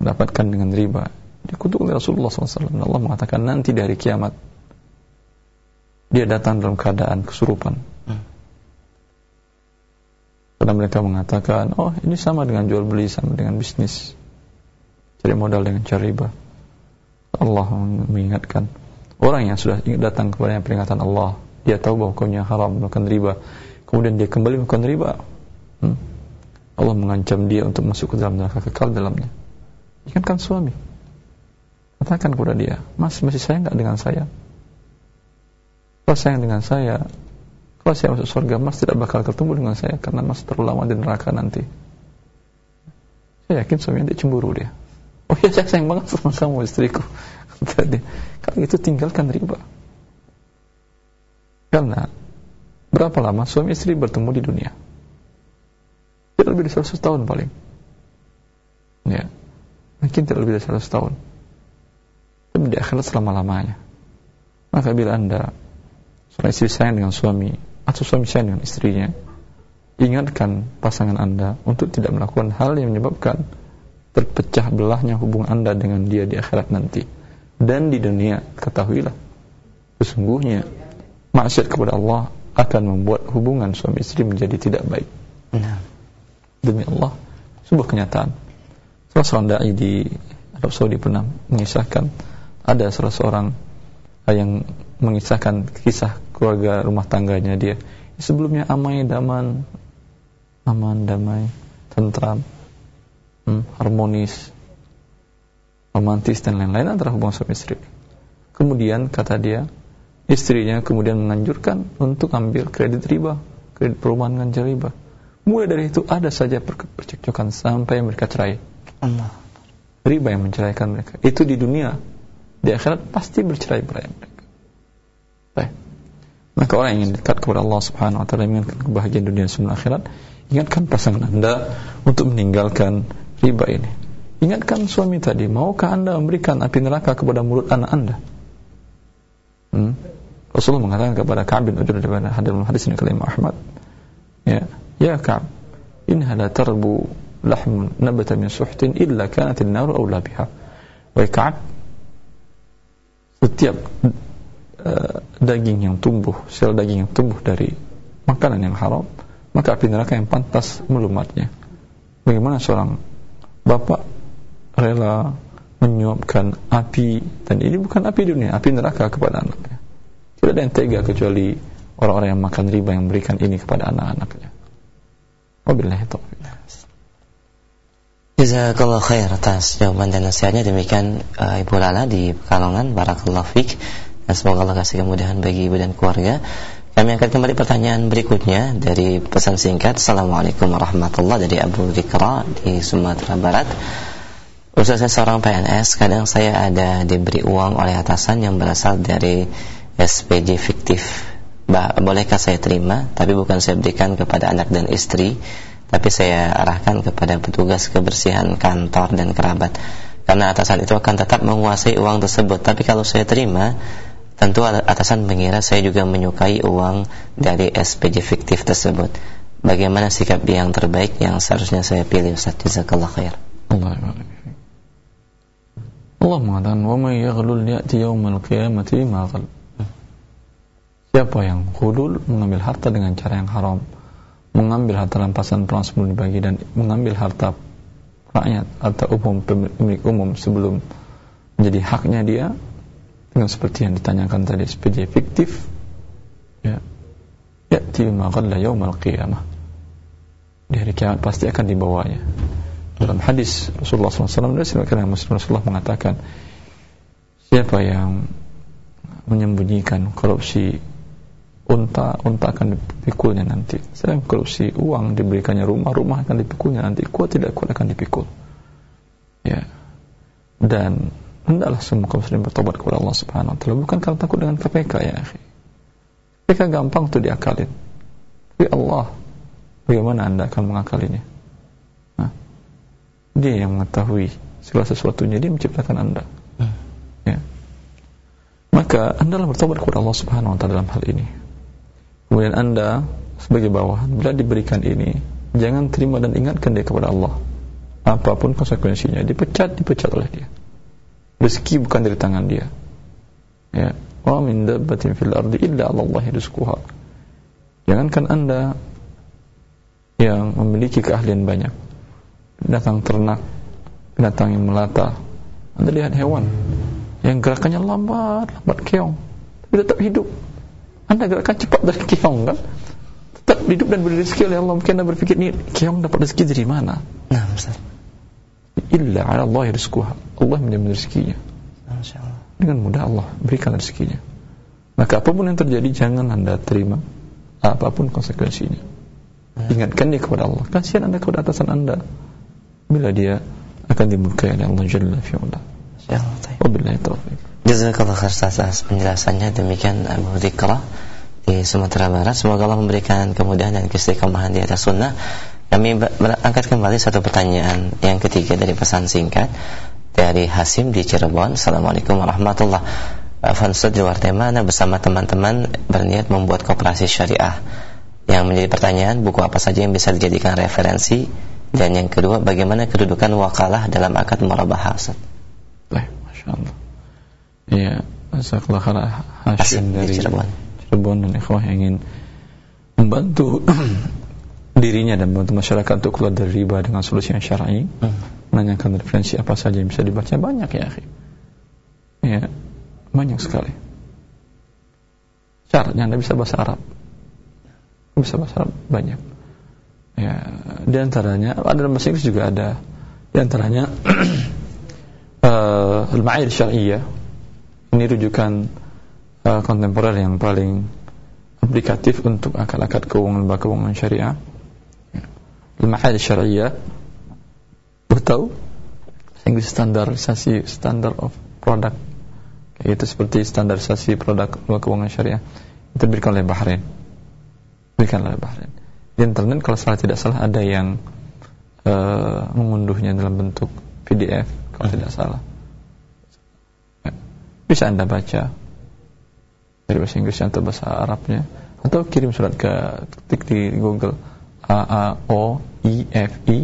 mendapatkan dengan riba. Dikutuk oleh Rasulullah SAW Dan Allah mengatakan nanti di hari kiamat dia datang dalam keadaan kesurupan. Hmm. karena mereka mengatakan oh ini sama dengan jual beli sama dengan bisnis. Cari modal dengan cari riba. Allah mengingatkan orang yang sudah datang kepada peringatan Allah dia tahu bahwa hukumnya haram melakukan riba. Kemudian dia kembali melakukan riba. Hmm? Allah mengancam dia untuk masuk ke dalam neraka kekal dalamnya ingatkan suami. Katakan kepada dia mas masih sayang nggak dengan saya? Kalau sayang dengan saya kalau saya masuk surga mas tidak bakal ketemu dengan saya karena mas terlalu lama di neraka nanti. Saya yakin suaminya dia cemburu dia. Oh ya saya sayang banget sama kamu istriku Tadi, kalau itu tinggalkan riba. Karena berapa lama suami istri bertemu di dunia? Tidak lebih dari 100 tahun paling. Ya mungkin tidak lebih dari 100 tahun. Tapi di akhirat selama-lamanya. Maka bila anda seorang istri sayang dengan suami atau suami sayang dengan istrinya ingatkan pasangan anda untuk tidak melakukan hal yang menyebabkan terpecah belahnya hubungan anda dengan dia di akhirat nanti. Dan di dunia ketahuilah sesungguhnya maksiat kepada Allah akan membuat hubungan suami istri menjadi tidak baik. Nah. demi Allah sebuah kenyataan seorang da'i di Arab Saudi pernah mengisahkan ada salah seorang yang mengisahkan kisah keluarga rumah tangganya dia sebelumnya amai daman aman, damai, tentram, hmm, harmonis, romantis dan lain-lain antara hubungan suami istri. Kemudian kata dia, istrinya kemudian menganjurkan untuk ambil kredit riba, kredit perumahan dengan riba. Mulai dari itu ada saja percekcokan sampai mereka cerai. Allah. Riba yang menceraikan mereka. Itu di dunia. Di akhirat pasti bercerai-berai mereka. Baik. Maka orang yang ingin dekat kepada Allah Subhanahu wa taala menginginkan kebahagiaan dunia dan akhirat, Ingatkan pasangan Anda untuk meninggalkan riba ini. Ingatkan suami tadi, maukah Anda memberikan api neraka kepada mulut anak Anda? Hmm? Rasulullah mengatakan kepada Ka'ab bin Ujur daripada hadis ini kalimah Ahmad. Ya, ya Ka'ab, in la tarbu lahm nabata min suhtin illa kanat an-nar awla biha. Wahai setiap uh, daging yang tumbuh, sel daging yang tumbuh dari makanan yang haram, maka api neraka yang pantas melumatnya. Bagaimana seorang bapak rela menyuapkan api dan ini bukan api dunia, api neraka kepada anaknya. Tidak ada yang tega kecuali orang-orang yang makan riba yang memberikan ini kepada anak-anaknya. Wabillahi taufiq. Jazakallah khair atas jawaban dan nasihatnya demikian uh, Ibu Lala di Pekalongan Barakallahu Fik dan semoga Allah kasih kemudahan bagi ibu dan keluarga kami akan kembali pertanyaan berikutnya dari pesan singkat. Assalamualaikum warahmatullahi dari Abu Dikra di Sumatera Barat. Usaha saya seorang PNS, kadang saya ada diberi uang oleh atasan yang berasal dari SPJ fiktif. Bolehkah saya terima? Tapi bukan saya berikan kepada anak dan istri, tapi saya arahkan kepada petugas kebersihan kantor dan kerabat. Karena atasan itu akan tetap menguasai uang tersebut. Tapi kalau saya terima, Tentu atasan mengira saya juga menyukai uang dari SPJ fiktif tersebut. Bagaimana sikap yang terbaik yang seharusnya saya pilih Ustaz Jazakallah khair. Allah mengatakan wa may yaghlul ya'ti yaumal qiyamati ma Siapa yang hulul mengambil harta dengan cara yang haram, mengambil harta rampasan perang sebelum dibagi dan mengambil harta rakyat atau umum pemilik umum sebelum menjadi haknya dia dengan seperti yang ditanyakan tadi seperti fiktif ya. Ya'ti ma qalla yaumal qiyamah. Di hari kiamat pasti akan dibawanya dalam hadis Rasulullah SAW dari Muslim Rasulullah mengatakan siapa yang menyembunyikan korupsi unta unta akan dipikulnya nanti sedang korupsi uang diberikannya rumah rumah akan dipikulnya nanti kuat tidak kuat akan dipikul ya dan hendaklah semua kaum muslimin bertobat kepada Allah Subhanahu wa taala bukan karena takut dengan KPK ya akhi. KPK gampang untuk diakalin. Tapi Allah bagaimana Anda akan mengakalinya? Nah, dia yang mengetahui segala sesuatunya dia menciptakan Anda. Hmm. Ya. Maka Anda bertobat kepada Allah Subhanahu wa taala dalam hal ini. Kemudian Anda sebagai bawahan bila diberikan ini jangan terima dan ingatkan dia kepada Allah. Apa pun konsekuensinya, dipecat dipecat oleh dia. Rezeki bukan dari tangan dia. Ya. Wa min dabbatin fil ardi illa Allah rizquha. Jangankan anda yang memiliki keahlian banyak binatang ternak binatang yang melata anda lihat hewan yang gerakannya lambat lambat keong tapi tetap hidup anda gerakan cepat dari keong kan tetap hidup dan beri rezeki oleh Allah mungkin anda berpikir ini keong dapat rezeki dari mana nah Ustaz illa ala Allah rizquha Allah menjamin rezekinya Allah. Dengan mudah Allah berikan rezekinya. Maka apa pun yang terjadi jangan anda terima apa pun konsekuensinya. Hmm. Ingatkan dia kepada Allah. Kasihan anda kepada atasan anda. Bila dia akan dimurkai oleh Allah Jalla. Taib. Wabillahi taufiq. Jazakallah khair atas penjelasannya. Demikian Abu Dhikrah di Sumatera Barat. Semoga Allah memberikan kemudahan dan keistiqomahan di atas sunnah. Kami angkat kembali satu pertanyaan yang ketiga dari pesan singkat dari Hasim di Cirebon. Assalamualaikum warahmatullahi wabarakatuh di Wartemana bersama teman-teman berniat membuat koperasi syariah. Yang menjadi pertanyaan buku apa saja yang bisa dijadikan referensi? Dan yang kedua bagaimana kedudukan wakalah dalam akad murabahah Baik, Masya Allah. Iya, Hasim di dari Cirebon. Cirebon dan ikhwah yang ingin membantu dirinya dan membantu masyarakat untuk keluar dari riba dengan solusi yang syar'i. Hmm. Menanyakan referensi apa saja yang bisa dibaca banyak ya, akhi. Ya, banyak sekali. Syaratnya Anda bisa bahasa Arab. Bisa bahasa Arab banyak. Ya, di antaranya ada dalam bahasa Inggris juga ada. Di antaranya uh, Al-Ma'ir Syariah ini rujukan uh, kontemporer yang paling aplikatif untuk akal-akal keuangan lembaga keuangan syariah. Al-Ma'ir Syariah. Tahu? Inggris standarisasi standard of product. Kayak itu seperti standarisasi produk lembaga keuangan syariah. Itu diberikan oleh Bahrain. Diberikan oleh Bahrain. Di internet kalau salah tidak salah ada yang uh, mengunduhnya dalam bentuk PDF kalau tidak salah bisa anda baca dari bahasa Inggris atau bahasa Arabnya atau kirim surat ke ketik di Google A A O I F I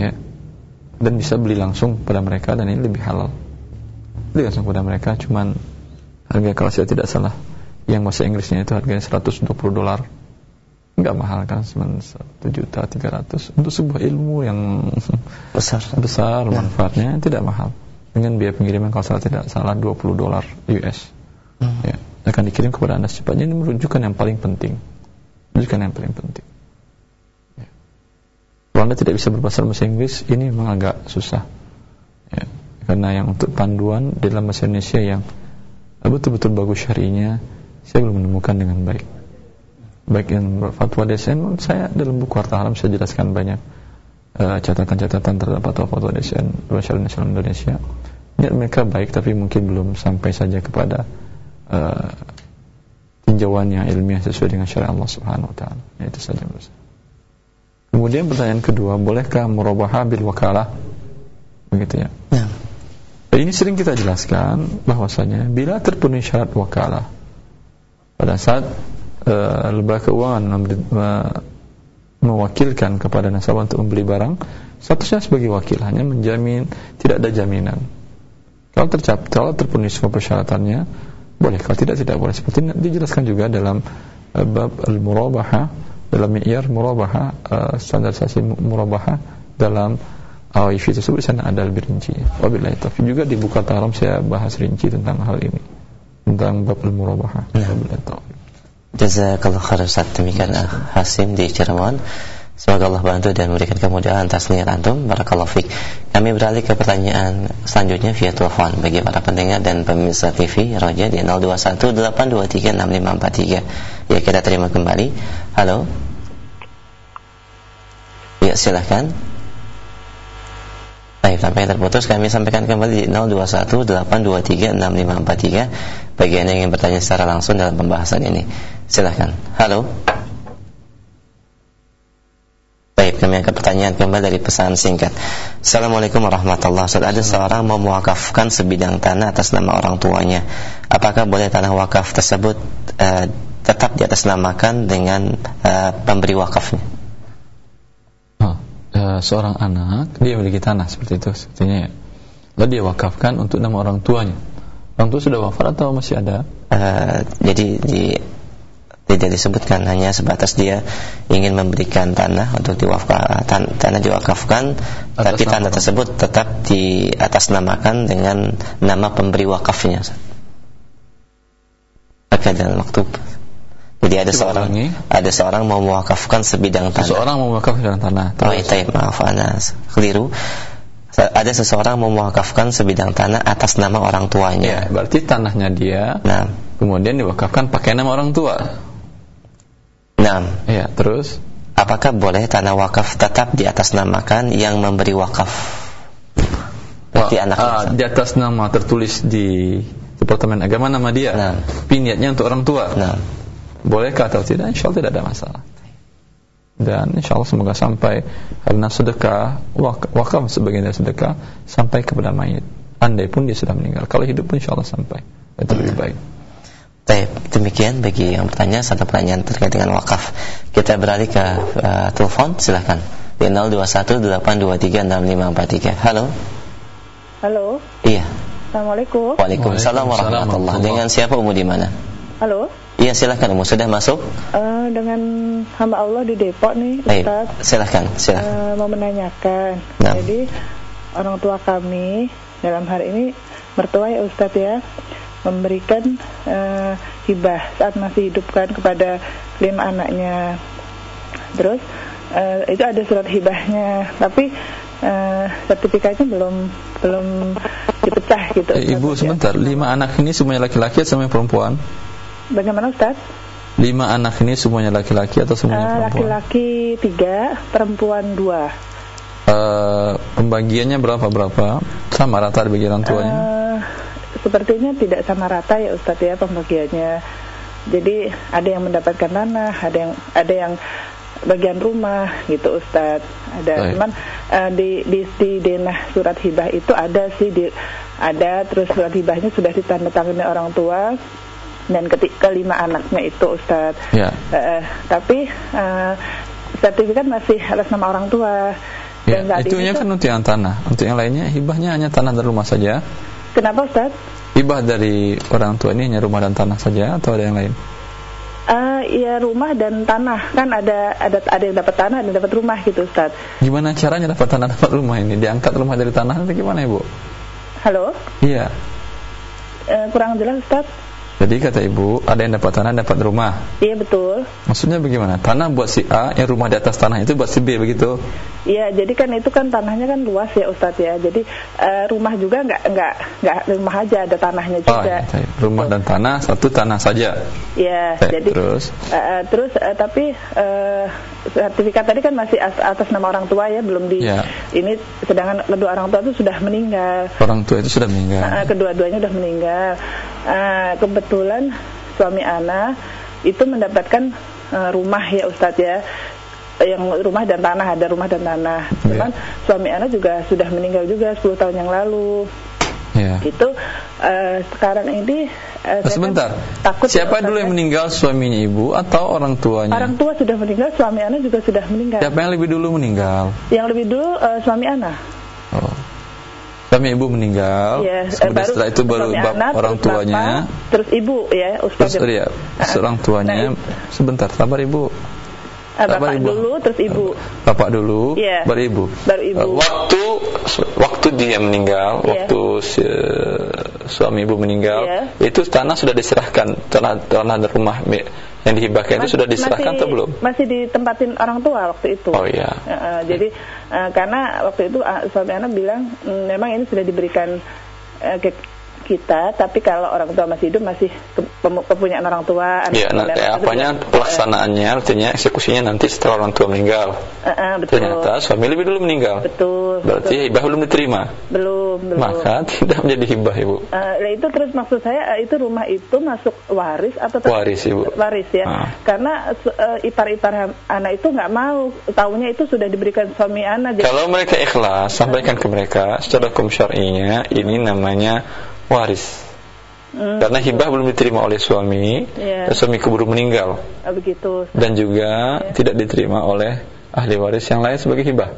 ya. Dan bisa beli langsung pada mereka dan ini lebih halal. Beli langsung pada mereka cuman harga kalau saya tidak salah yang bahasa Inggrisnya itu harganya 120 dolar. Nggak mahal kan cuma 1 juta 300 untuk sebuah ilmu yang besar. besar manfaatnya tidak mahal dengan biaya pengiriman kalau salah tidak salah 20 dolar US Hmm. ya, akan dikirim kepada anda secepatnya ini merujukan yang paling penting merujukan yang paling penting ya. kalau anda tidak bisa berbahasa bahasa Inggris ini memang agak susah ya. karena yang untuk panduan dalam bahasa Indonesia yang betul-betul bagus syarinya saya belum menemukan dengan baik baik yang fatwa DSN saya dalam buku Harta Haram saya jelaskan banyak eh, catatan-catatan terhadap fatwa-fatwa DSN Syariah Nasional Indonesia niat mereka baik tapi mungkin belum sampai saja kepada uh, tinjauan yang ilmiah sesuai dengan syariat Allah Subhanahu wa taala. Ya, itu saja menurut saya. Kemudian pertanyaan kedua, bolehkah murabahah bil wakalah? Begitu ya. Dan ini sering kita jelaskan bahwasanya bila terpenuhi syarat wakalah pada saat uh, lembaga keuangan uh, mewakilkan kepada nasabah untuk membeli barang, statusnya sebagai wakil hanya menjamin tidak ada jaminan. Kalau tercap, kalau terpenuhi semua persyaratannya, boleh. Kalau tidak, tidak boleh. Seperti dijelaskan juga dalam uh, bab al-murabaha, dalam mi'yar murabaha, uh, standarisasi murabaha dalam AWIF tersebut di sana ada lebih rinci. Wabillahi taufiq. Juga di buku Taram saya bahas rinci tentang hal ini. Tentang bab al-murabaha. Ya. Wabillahi taufiq. Jazakallah khair Ustaz. Demikian ah, Hasim di Cirebon. Semoga Allah bantu dan memberikan kemudahan atas niat antum. Barakallahu fiq Kami beralih ke pertanyaan selanjutnya via telepon Bagi para pendengar dan pemirsa TV Roja di 0218236543 Ya kita terima kembali. Halo. Ya silahkan Baik, sampai terputus kami sampaikan kembali di 0218236543 bagi Anda yang ingin bertanya secara langsung dalam pembahasan ini. Silahkan. Halo. Baik, kami angkat pertanyaan kembali dari pesan singkat. Assalamualaikum warahmatullahi wabarakatuh. Ada seorang mau mewakafkan sebidang tanah atas nama orang tuanya. Apakah boleh tanah wakaf tersebut uh, tetap diatasnamakan dengan uh, pemberi wakafnya? Oh, uh, seorang anak dia memiliki tanah seperti itu sepertinya ya. Lalu dia wakafkan untuk nama orang tuanya. Orang tua sudah wafat atau masih ada? Uh, jadi di, tidak disebutkan hanya sebatas dia ingin memberikan tanah untuk diwakafkan tan, tanah diwakafkan Atas tapi tanah tersebut tetap di atas namakan dengan nama pemberi wakafnya maka dalam maktub jadi ada Coba seorang ulangi. ada seorang mau mewakafkan sebidang tanah Seseorang mau wakafkan tanah. Oh, iya, taib, maaf, ana keliru. Ada seseorang mewakafkan sebidang tanah atas nama orang Ya, tuanya. berarti tanahnya dia Nah, kemudian diwakafkan pakai nama orang tua. Nah, Ya, terus apakah boleh tanah wakaf tetap di atas namakan yang memberi wakaf? Berarti Wah, anaknya. ah, di atas nama tertulis di Departemen Agama nama dia. Nah. Tapi niatnya untuk orang tua. Nah, Bolehkah atau tidak? Insya Allah tidak ada masalah. Dan insya Allah semoga sampai karena sedekah wak- wakaf sebagian dari sedekah sampai kepada mayit. Andai pun dia sudah meninggal. Kalau hidup pun insya Allah sampai. Itu lebih baik. Baik, demikian bagi yang bertanya satu pertanyaan terkait dengan wakaf. Kita beralih ke uh, telepon, silakan. Di 0218236543. Halo. Halo, Iya. Assalamualaikum. Waalaikumsalam warahmatullahi. Dengan siapa Umu di mana? Halo, Iya, silakan Umu. Sudah masuk? eh, dengan hamba Allah di Depok nih, Baik, Ustaz. silakan, silakan. Eh, mau menanyakan. Nah. Jadi orang tua kami dalam hari ini mertua ya Ustaz ya memberikan eh, hibah saat masih hidup kan kepada lima anaknya. Terus eh, itu ada surat hibahnya, tapi eh, sertifikatnya belum belum dipecah gitu. Ibu ya. sebentar, lima anak ini semuanya laki-laki atau semuanya perempuan? Bagaimana Ustaz? Lima anak ini semuanya laki-laki atau semuanya Eh, perempuan? Laki-laki tiga, perempuan dua. Eh, pembagiannya berapa berapa? Sama rata bagi orang tuanya? Eh, sepertinya tidak sama rata ya Ustadz ya pembagiannya. Jadi ada yang mendapatkan tanah, ada yang ada yang bagian rumah gitu Ustadz. Ada Baik. cuman eh, di, di di denah surat hibah itu ada sih di ada terus surat hibahnya sudah ditandatangani orang tua dan ketika kelima anaknya itu Ustadz. Ya. Eh, tapi eh, sertifikat masih atas nama orang tua. Ya, Dan saat itu ini tuh- kan untuk yang tanah. Untuk yang lainnya hibahnya hanya tanah dan rumah saja. Kenapa Ustadz? Hibah dari orang tua ini hanya rumah dan tanah saja atau ada yang lain? Eh, ya rumah dan tanah kan ada ada ada yang dapat tanah ada yang dapat rumah gitu Ustaz. Gimana caranya dapat tanah dapat rumah ini? Diangkat rumah dari tanah atau gimana Ibu? Halo, Iya. Eh, kurang jelas Ustaz. Jadi kata Ibu, ada yang dapat tanah dapat rumah. Iya betul. Maksudnya bagaimana? Tanah buat si A, yang rumah di atas tanah itu buat si B begitu. Iya jadi kan itu kan tanahnya kan luas ya Ustaz ya. Jadi eh, rumah juga nggak nggak nggak rumah aja ada tanahnya Oh, juga. iya, iya. Rumah dan tanah satu tanah saja. Iya, jadi terus? eh, terus eh, tapi eh, sertifikat tadi kan masih as- atas nama orang tua ya, belum di Iya. ini sedangkan kedua orang tua itu sudah meninggal. Orang tua itu sudah meninggal. Nah, kedua-duanya sudah meninggal. Ah, kebetulan suami Ana itu mendapatkan eh, rumah ya Ustadz ya, yang rumah dan tanah ada rumah dan tanah. Iya. Cuman suami Ana juga sudah meninggal juga 10 tahun yang lalu. Ya. Itu eh, sekarang ini kan Sebentar. takut ya, Siapa dulu ya. yang meninggal? Suaminya ibu atau orang tuanya? Orang tua sudah meninggal, suami Ana juga sudah meninggal. Siapa yang lebih dulu meninggal? Yang lebih dulu eh, suami Ana. Oh. Suami ibu meninggal. Eh, Kemudian setelah itu baru suami bap- Ana, orang terus tuanya. bapak, terus ibu ya Ustadz. Terus ya, seorang tuanya. Nah, Sebentar, sabar ibu. Eh, Sabar, bapak ibu. dulu terus ibu. Bapak dulu, Iya. baru ibu. Baru ibu. Eh, Waktu waktu dia meninggal, Iya. waktu si, suami ibu meninggal, Iya. itu tanah sudah diserahkan, tanah tanah dan rumah yang dihibahkan itu sudah diserahkan masih, atau belum? Masih ditempatin orang tua waktu itu. Oh iya. Eh, eh, jadi eh, karena waktu itu eh, suami anak bilang "Mm, memang ini sudah diberikan eh, ke kita, tapi kalau orang tua masih hidup masih ke, kepunyaan orang tua. anak tua nanti dan- apanya pelaksanaannya, artinya eksekusinya nanti setelah orang tua meninggal. Eh, eh, betul. Ternyata suami lebih dulu meninggal. Betul. Berarti hibah belum diterima. belum belum. Maka tidak menjadi hibah ibu. Eh, lah itu terus maksud saya eh, itu rumah itu masuk waris atau Waris, Ibu. Waris ya. Ah. Karena eh, ipar-ipar ham- anak itu nggak mau, tahunya itu sudah diberikan suami anak. jadi- Kalau mereka ikhlas, sampaikan ke mereka secara hukum syar'inya ini namanya waris. Hmm, Karena hibah belum diterima oleh suami, Iya. dan suami keburu meninggal eh, begitu. dan juga Iya. tidak diterima oleh ahli waris yang lain sebagai hibah.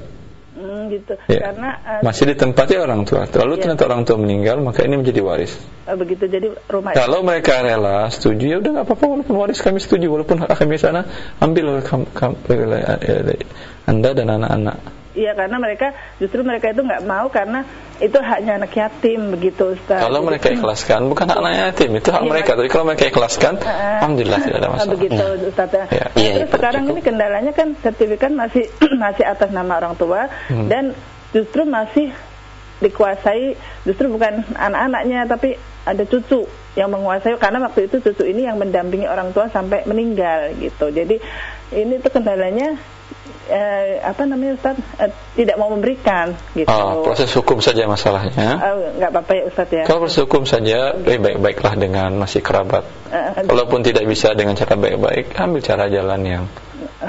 Hmm, gitu. Ya. Karena eh, Masih ditempati orang tua. Lalu Iya. ternyata orang tua meninggal, maka ini menjadi waris. eh, begitu jadi rumah Kalau mereka rela, setuju, ya udah nggak apa-apa walaupun waris kami setuju, walaupun hak kami sana, ambil kam, kam, anda dan anak-anak. Iya karena mereka justru mereka itu nggak mau karena itu haknya anak yatim begitu Ustaz. Kalau mereka ikhlaskan, bukan hak anak yatim, itu hak Iya. mereka. Tapi kalau mereka ikhlaskan, Eh, alhamdulillah tidak ada ah, masalah. begitu Ustaz. ya. Iya. Nah, Iya, terus itu sekarang cukup. ini kendalanya kan sertifikat masih masih atas nama orang tua Hmm. dan justru masih dikuasai justru bukan anak-anaknya tapi ada cucu yang menguasai karena waktu itu cucu ini yang mendampingi orang tua sampai meninggal gitu. Jadi ini tuh kendalanya eh, apa namanya Ustaz eh, tidak mau memberikan gitu. Oh, proses hukum saja masalahnya. Eh, nggak apa-apa ya Ustaz ya. Kalau proses hukum saja, eh, baik-baiklah dengan masih kerabat. Eh, Walaupun tidak bisa dengan cara baik-baik, ambil cara jalan yang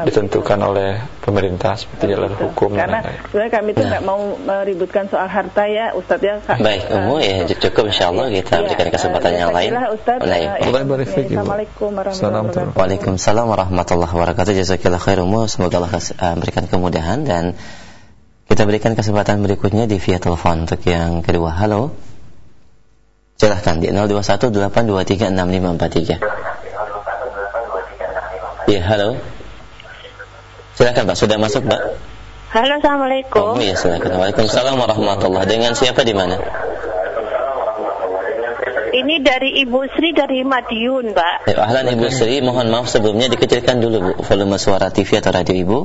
ditentukan oleh pemerintah seperti jalan hukum Karena sebenarnya kami itu nggak mau meributkan soal harta ya Ustaz ya. Kak. Baik, Umu ya cukup insyaallah kita Iya, berikan kesempatan eh, yang lain. Ustaz. Eh. Assalamualaikum warahmatullahi Salam wabarakatuh. Waalaikumsalam warahmatullahi wabarakatuh. Jazakallah khair Umu. Semoga Allah uh, berikan kemudahan dan kita berikan kesempatan berikutnya di via telepon untuk yang kedua. Halo. Silahkan di 0218236543. Ya, halo. Silahkan Pak, sudah masuk Pak? Halo, assalamualaikum. Oh iya, silakan. Waalaikumsalam warahmatullahi Dengan siapa di mana? Ini dari Ibu Sri dari Madiun, Mbak. Ya, ahlan Ibu Sri, mohon maaf sebelumnya dikecilkan dulu Bu volume suara TV atau radio Ibu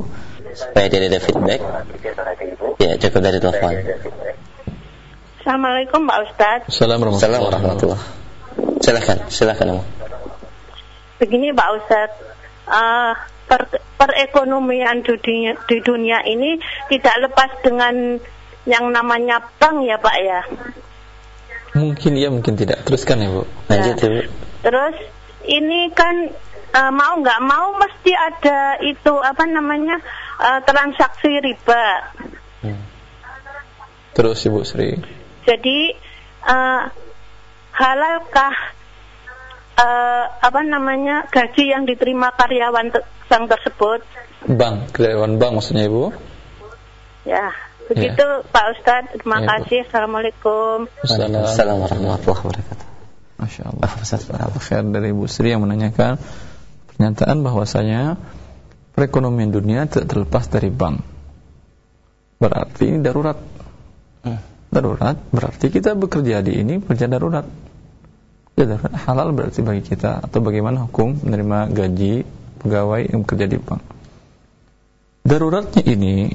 supaya tidak ada feedback. Ya, cukup dari telepon. Assalamualaikum, Mbak Ustadz. Assalamualaikum Assalamualaikum warahmatullahi Silakan, silakan. Begini, Mbak Ustadz. Eh, per- perekonomian dunia, di dunia ini tidak lepas dengan yang namanya bank ya, Pak ya. Mungkin iya, mungkin tidak. Teruskan ya, Bu. Lanjut Ibu. Terus ini kan eh, mau nggak mau mesti ada itu apa namanya eh, transaksi riba. Terus Ibu Sri. Jadi eh, halalkah eh, apa namanya gaji yang diterima karyawan te- bank tersebut? Bank, karyawan bank maksudnya Ibu? Ya, begitu Pak Ustadz. Terima Bu. kasih. Assalamualaikum. Assalamualaikum warahmatullahi wabarakatuh. Masya Allah. Khair dari Ibu Sri yang menanyakan pernyataan bahwasanya perekonomian dunia tidak terlepas dari bank. Berarti ini darurat. Darurat berarti kita bekerja di ini kerja darurat. Ya halal berarti bagi kita atau bagaimana hukum menerima gaji pegawai yang bekerja di bank. Daruratnya ini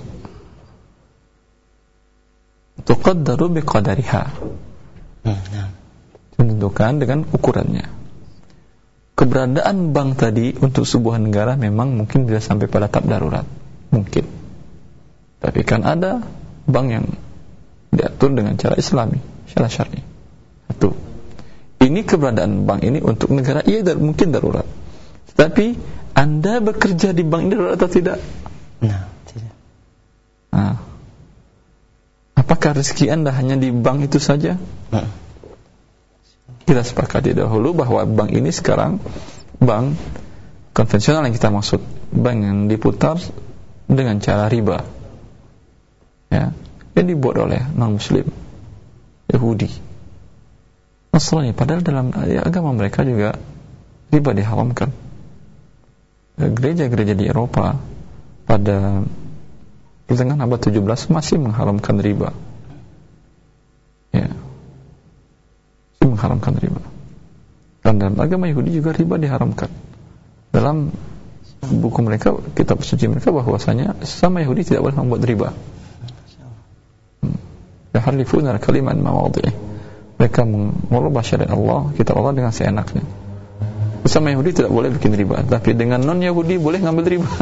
tuqaddaru biqadariha Hmm, nah. ditentukan dengan ukurannya. Keberadaan bank tadi untuk sebuah negara memang mungkin bisa sampai pada tahap darurat, mungkin. Tapi kan ada bank yang diatur dengan cara Islami, cara syar'i. Satu. Ini keberadaan bank ini untuk negara iya dar mungkin darurat. Tapi Anda bekerja di bank ini darurat atau tidak? Nah, tidak. Nah, apakah rezeki Anda hanya di bank itu saja? Hmm. kita sepakati dahulu bahwa bank ini sekarang bank konvensional yang kita maksud bank yang diputar dengan cara riba ya yang dibuat oleh non muslim Yahudi Nasrani padahal dalam ya, agama mereka juga riba diharamkan. Ya, gereja-gereja di Eropa pada pertengahan abad 17 masih mengharamkan riba. Ya. Masih mengharamkan riba. Dan dalam agama Yahudi juga riba diharamkan. Dalam buku mereka kitab suci mereka bahwasanya sama Yahudi tidak boleh membuat riba. Hmm. yaharifuna kalimat mawadhi'i mereka mengubah syariat Allah kitab Allah dengan seenaknya. Sama Yahudi tidak boleh bikin riba tapi dengan non Yahudi boleh ngambil riba.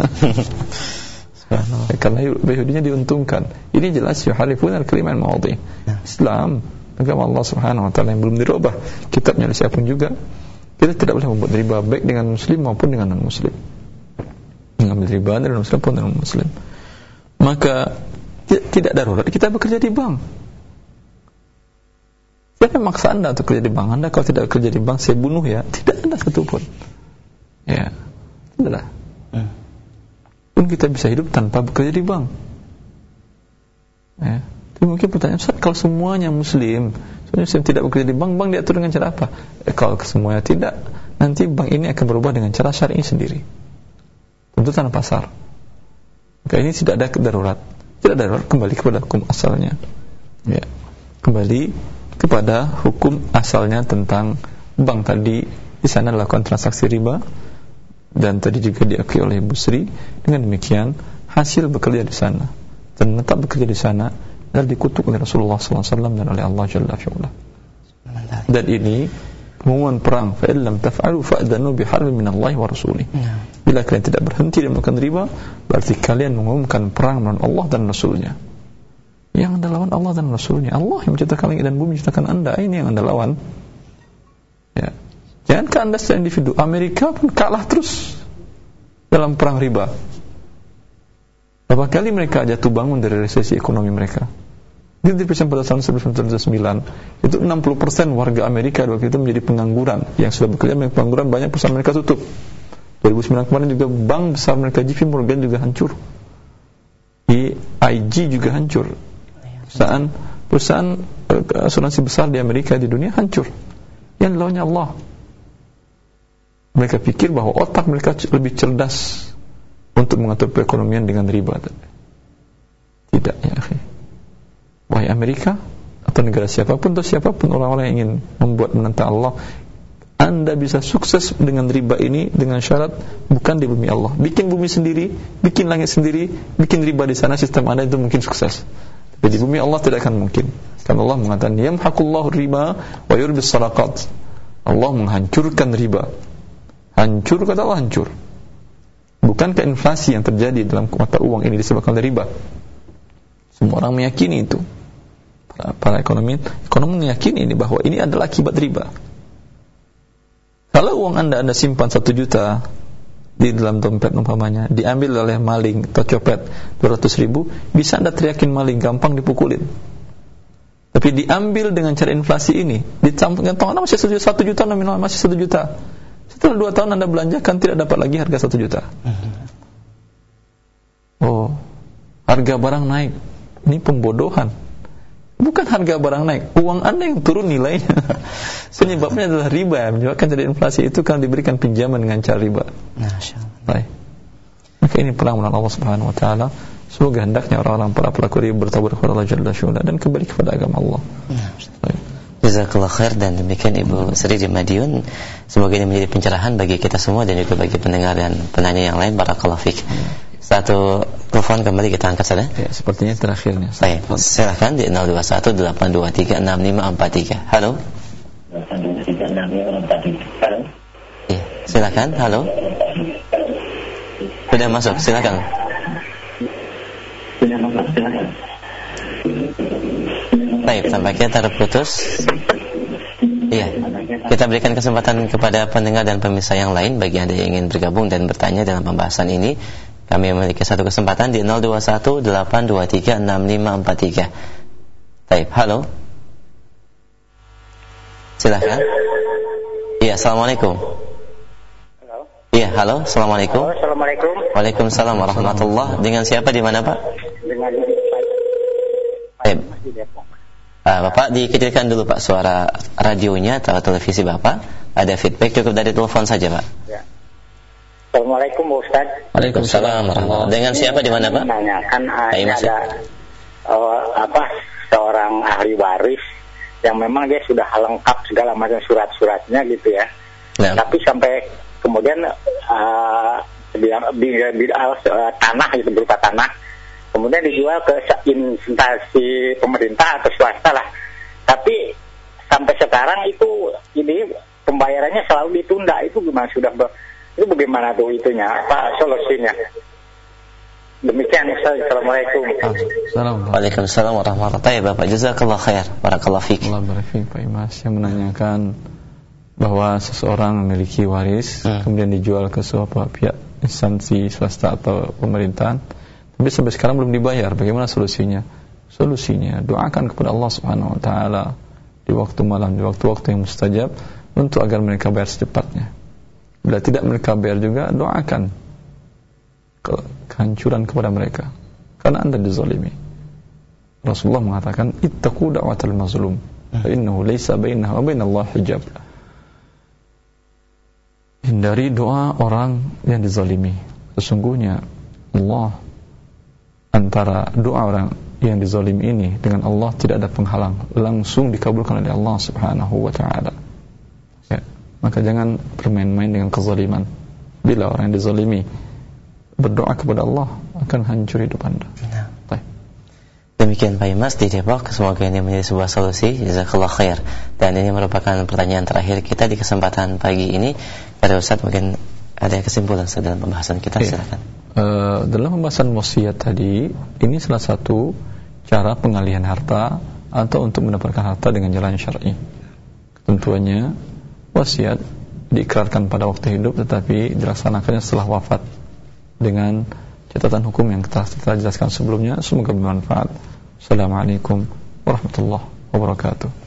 Karena Yahudinya diuntungkan. Ini jelas yuharifuna kalimat mawadhi'i Islam agama Allah Subhanahu wa taala yang belum dirubah. Kitabnya oleh juga. Kita tidak boleh membuat riba baik dengan muslim maupun dengan non muslim mengambil riba dari muslim pun non muslim maka ti- tidak darurat kita bekerja di bank siapa yang maksa anda untuk kerja di bank. Anda kalau tidak kerja di bank saya bunuh ya. Tidak ada satupun. Ya. Tidak ada. Hmm. pun kita bisa hidup tanpa bekerja di bank. Ya. Tapi mungkin pertanyaan Ustaz kalau semuanya muslim semuanya muslim tidak bekerja di bank bank diatur dengan cara apa? Eh, kalau semuanya tidak nanti bank ini akan berubah dengan cara syar'i sendiri. Tuntutan pasar. Maka ini tidak ada darurat. Tidak darurat kembali kepada hukum asalnya. Ya. Kembali kepada hukum asalnya tentang bank tadi. Di sana lakukan transaksi riba dan tadi juga diakui oleh Ibu Sri. Dengan demikian hasil bekerja di sana dan tetap bekerja di sana dan dikutuk oleh Rasulullah SAW dan oleh Allah Jalla fi'ula dan ini pengumuman perang. Fa'in lam taf'alu fa'adhanu biharbi minallahi wa rasulih. Ya. bila kalian tidak berhenti dan melakukan riba berarti kalian mengumumkan perang melawan Allah dan Rasulnya yang anda lawan Allah dan Rasulnya. Allah yang menciptakan langit dan bumi menciptakan anda. Ini yang anda lawan. Ya. Jangan ke anda secara individu Amerika pun kalah terus dalam perang riba. Berapa kali mereka jatuh bangun dari resesi ekonomi mereka? Di division pada tahun 1999 itu 60% warga Amerika waktu itu menjadi pengangguran. Yang sudah bekerja menjadi pengangguran banyak perusahaan mereka tutup. 2009 kemarin juga bank besar mereka JP Morgan juga hancur. IG juga hancur perusahaan perusahaan uh, asuransi besar di Amerika di dunia hancur yang lawannya Allah mereka pikir bahwa otak mereka lebih cerdas untuk mengatur perekonomian dengan riba tidak ya akhi wahai Amerika atau negara siapa pun atau siapa pun orang-orang yang ingin membuat menentang Allah anda bisa sukses dengan riba ini dengan syarat bukan di bumi Allah. Bikin bumi sendiri, bikin langit sendiri, bikin riba di sana sistem Anda itu mungkin sukses. Jadi bumi Allah tidak akan mungkin. Karena Allah mengatakan yamhaqullahu riba wa yurbis sadaqat. Allah menghancurkan riba. Hancur kata Allah hancur. Bukankah inflasi yang terjadi dalam mata uang ini disebabkan dari riba? Semua orang meyakini itu. Para, para ekonomi, ekonomi meyakini ini bahwa ini adalah akibat riba. Kalau uang anda anda simpan satu juta, di dalam dompet umpamanya diambil oleh maling atau copet 200 ribu bisa anda teriakin maling gampang dipukulin. Tapi diambil dengan cara inflasi ini dicampurkan anda masih satu juta, satu juta nominal masih satu juta. Setelah dua tahun anda belanjakan tidak dapat lagi harga satu juta. Oh harga barang naik. Ini pembodohan bukan harga barang naik uang anda yang turun nilainya. Penyebabnya adalah riba. Menyebabkan jadi inflasi itu kan diberikan pinjaman dengan cara riba. Baik. Maka ini perang melawan Allah Subhanahu Wa Taala. Semoga hendaknya orang-orang para pelaku riba bertawar kepada Allah Jalla Syu'la dan kembali kepada agama Allah. Baik. Jazakallah khair dan demikian Ibu Sri di Madiun. Semoga ini menjadi pencerahan bagi kita semua dan juga bagi pendengar dan penanya yang lain. Barakallahu fiqh satu telepon kembali kita angkat saja. Ya, sepertinya terakhirnya. Baik, silakan di 0218236543. Halo. Halo. Ya, silakan. Halo. Sudah masuk, silakan. Sudah masuk, silakan. Baik, tampaknya terputus. Iya, kita berikan kesempatan kepada pendengar dan pemirsa yang lain bagi Anda yang ingin bergabung dan bertanya dalam pembahasan ini kami memiliki satu kesempatan di 0218236543. Baik, halo. Silahkan. Iya, assalamualaikum. Halo. Iya, halo, assalamualaikum. Halo, assalamualaikum. Waalaikumsalam warahmatullah. Dengan siapa di mana Pak? Dengan Baik. Uh, Bapak dikecilkan dulu Pak suara radionya atau televisi Bapak. Ada feedback cukup dari telepon saja Pak. Ya. Assalamualaikum Ustaz. Waalaikumsalam Dengan siapa di mana Pak? Menanyakan ini ada uh, apa seorang ahli waris yang memang dia sudah lengkap segala macam surat-suratnya gitu ya. ya. Tapi sampai kemudian uh, di, di, di uh, tanah itu berupa tanah kemudian dijual ke instansi pemerintah atau swasta lah. Tapi sampai sekarang itu ini pembayarannya selalu ditunda itu gimana sudah itu bagaimana tuh itunya, apa solusinya? Demikian Assalamualaikum. Assalamualaikum. Waalaikumsalam warahmatullahi wabarakatuh. Bapak jazakallah khair. Barakallahu fiik. Allah barik Pak Imas yang menanyakan bahwa seseorang memiliki waris hmm. kemudian dijual ke suatu pihak instansi swasta atau pemerintahan tapi sampai sekarang belum dibayar. Bagaimana solusinya? Solusinya doakan kepada Allah Subhanahu wa taala di waktu malam, di waktu-waktu yang mustajab untuk agar mereka bayar secepatnya. Bila tidak mereka bayar juga, doakan kehancuran kepada mereka. Karena anda dizalimi. Rasulullah mengatakan, Ittaqu da'watal mazlum. Fa innahu laysa bainahu wa bainallah hijab. Hindari doa orang yang dizalimi. Sesungguhnya Allah antara doa orang yang dizalimi ini dengan Allah tidak ada penghalang langsung dikabulkan oleh Allah Subhanahu wa taala maka jangan bermain-main dengan kezaliman bila orang yang dizalimi berdoa kepada Allah akan hancur hidup anda nah. Demikian Pak Imas di Depok, semoga ini menjadi sebuah solusi. Jazakallah khair. Dan ini merupakan pertanyaan terakhir kita di kesempatan pagi ini. Pada Ustaz mungkin ada kesimpulan dalam pembahasan kita, ya. silakan. Uh, dalam pembahasan wasiat tadi, ini salah satu cara pengalihan harta atau untuk mendapatkan harta dengan jalan syar'i. Tentunya wasiat diikrarkan pada waktu hidup tetapi dilaksanakannya setelah wafat dengan catatan hukum yang telah kita jelaskan sebelumnya. Semoga bermanfaat. Assalamualaikum warahmatullahi wabarakatuh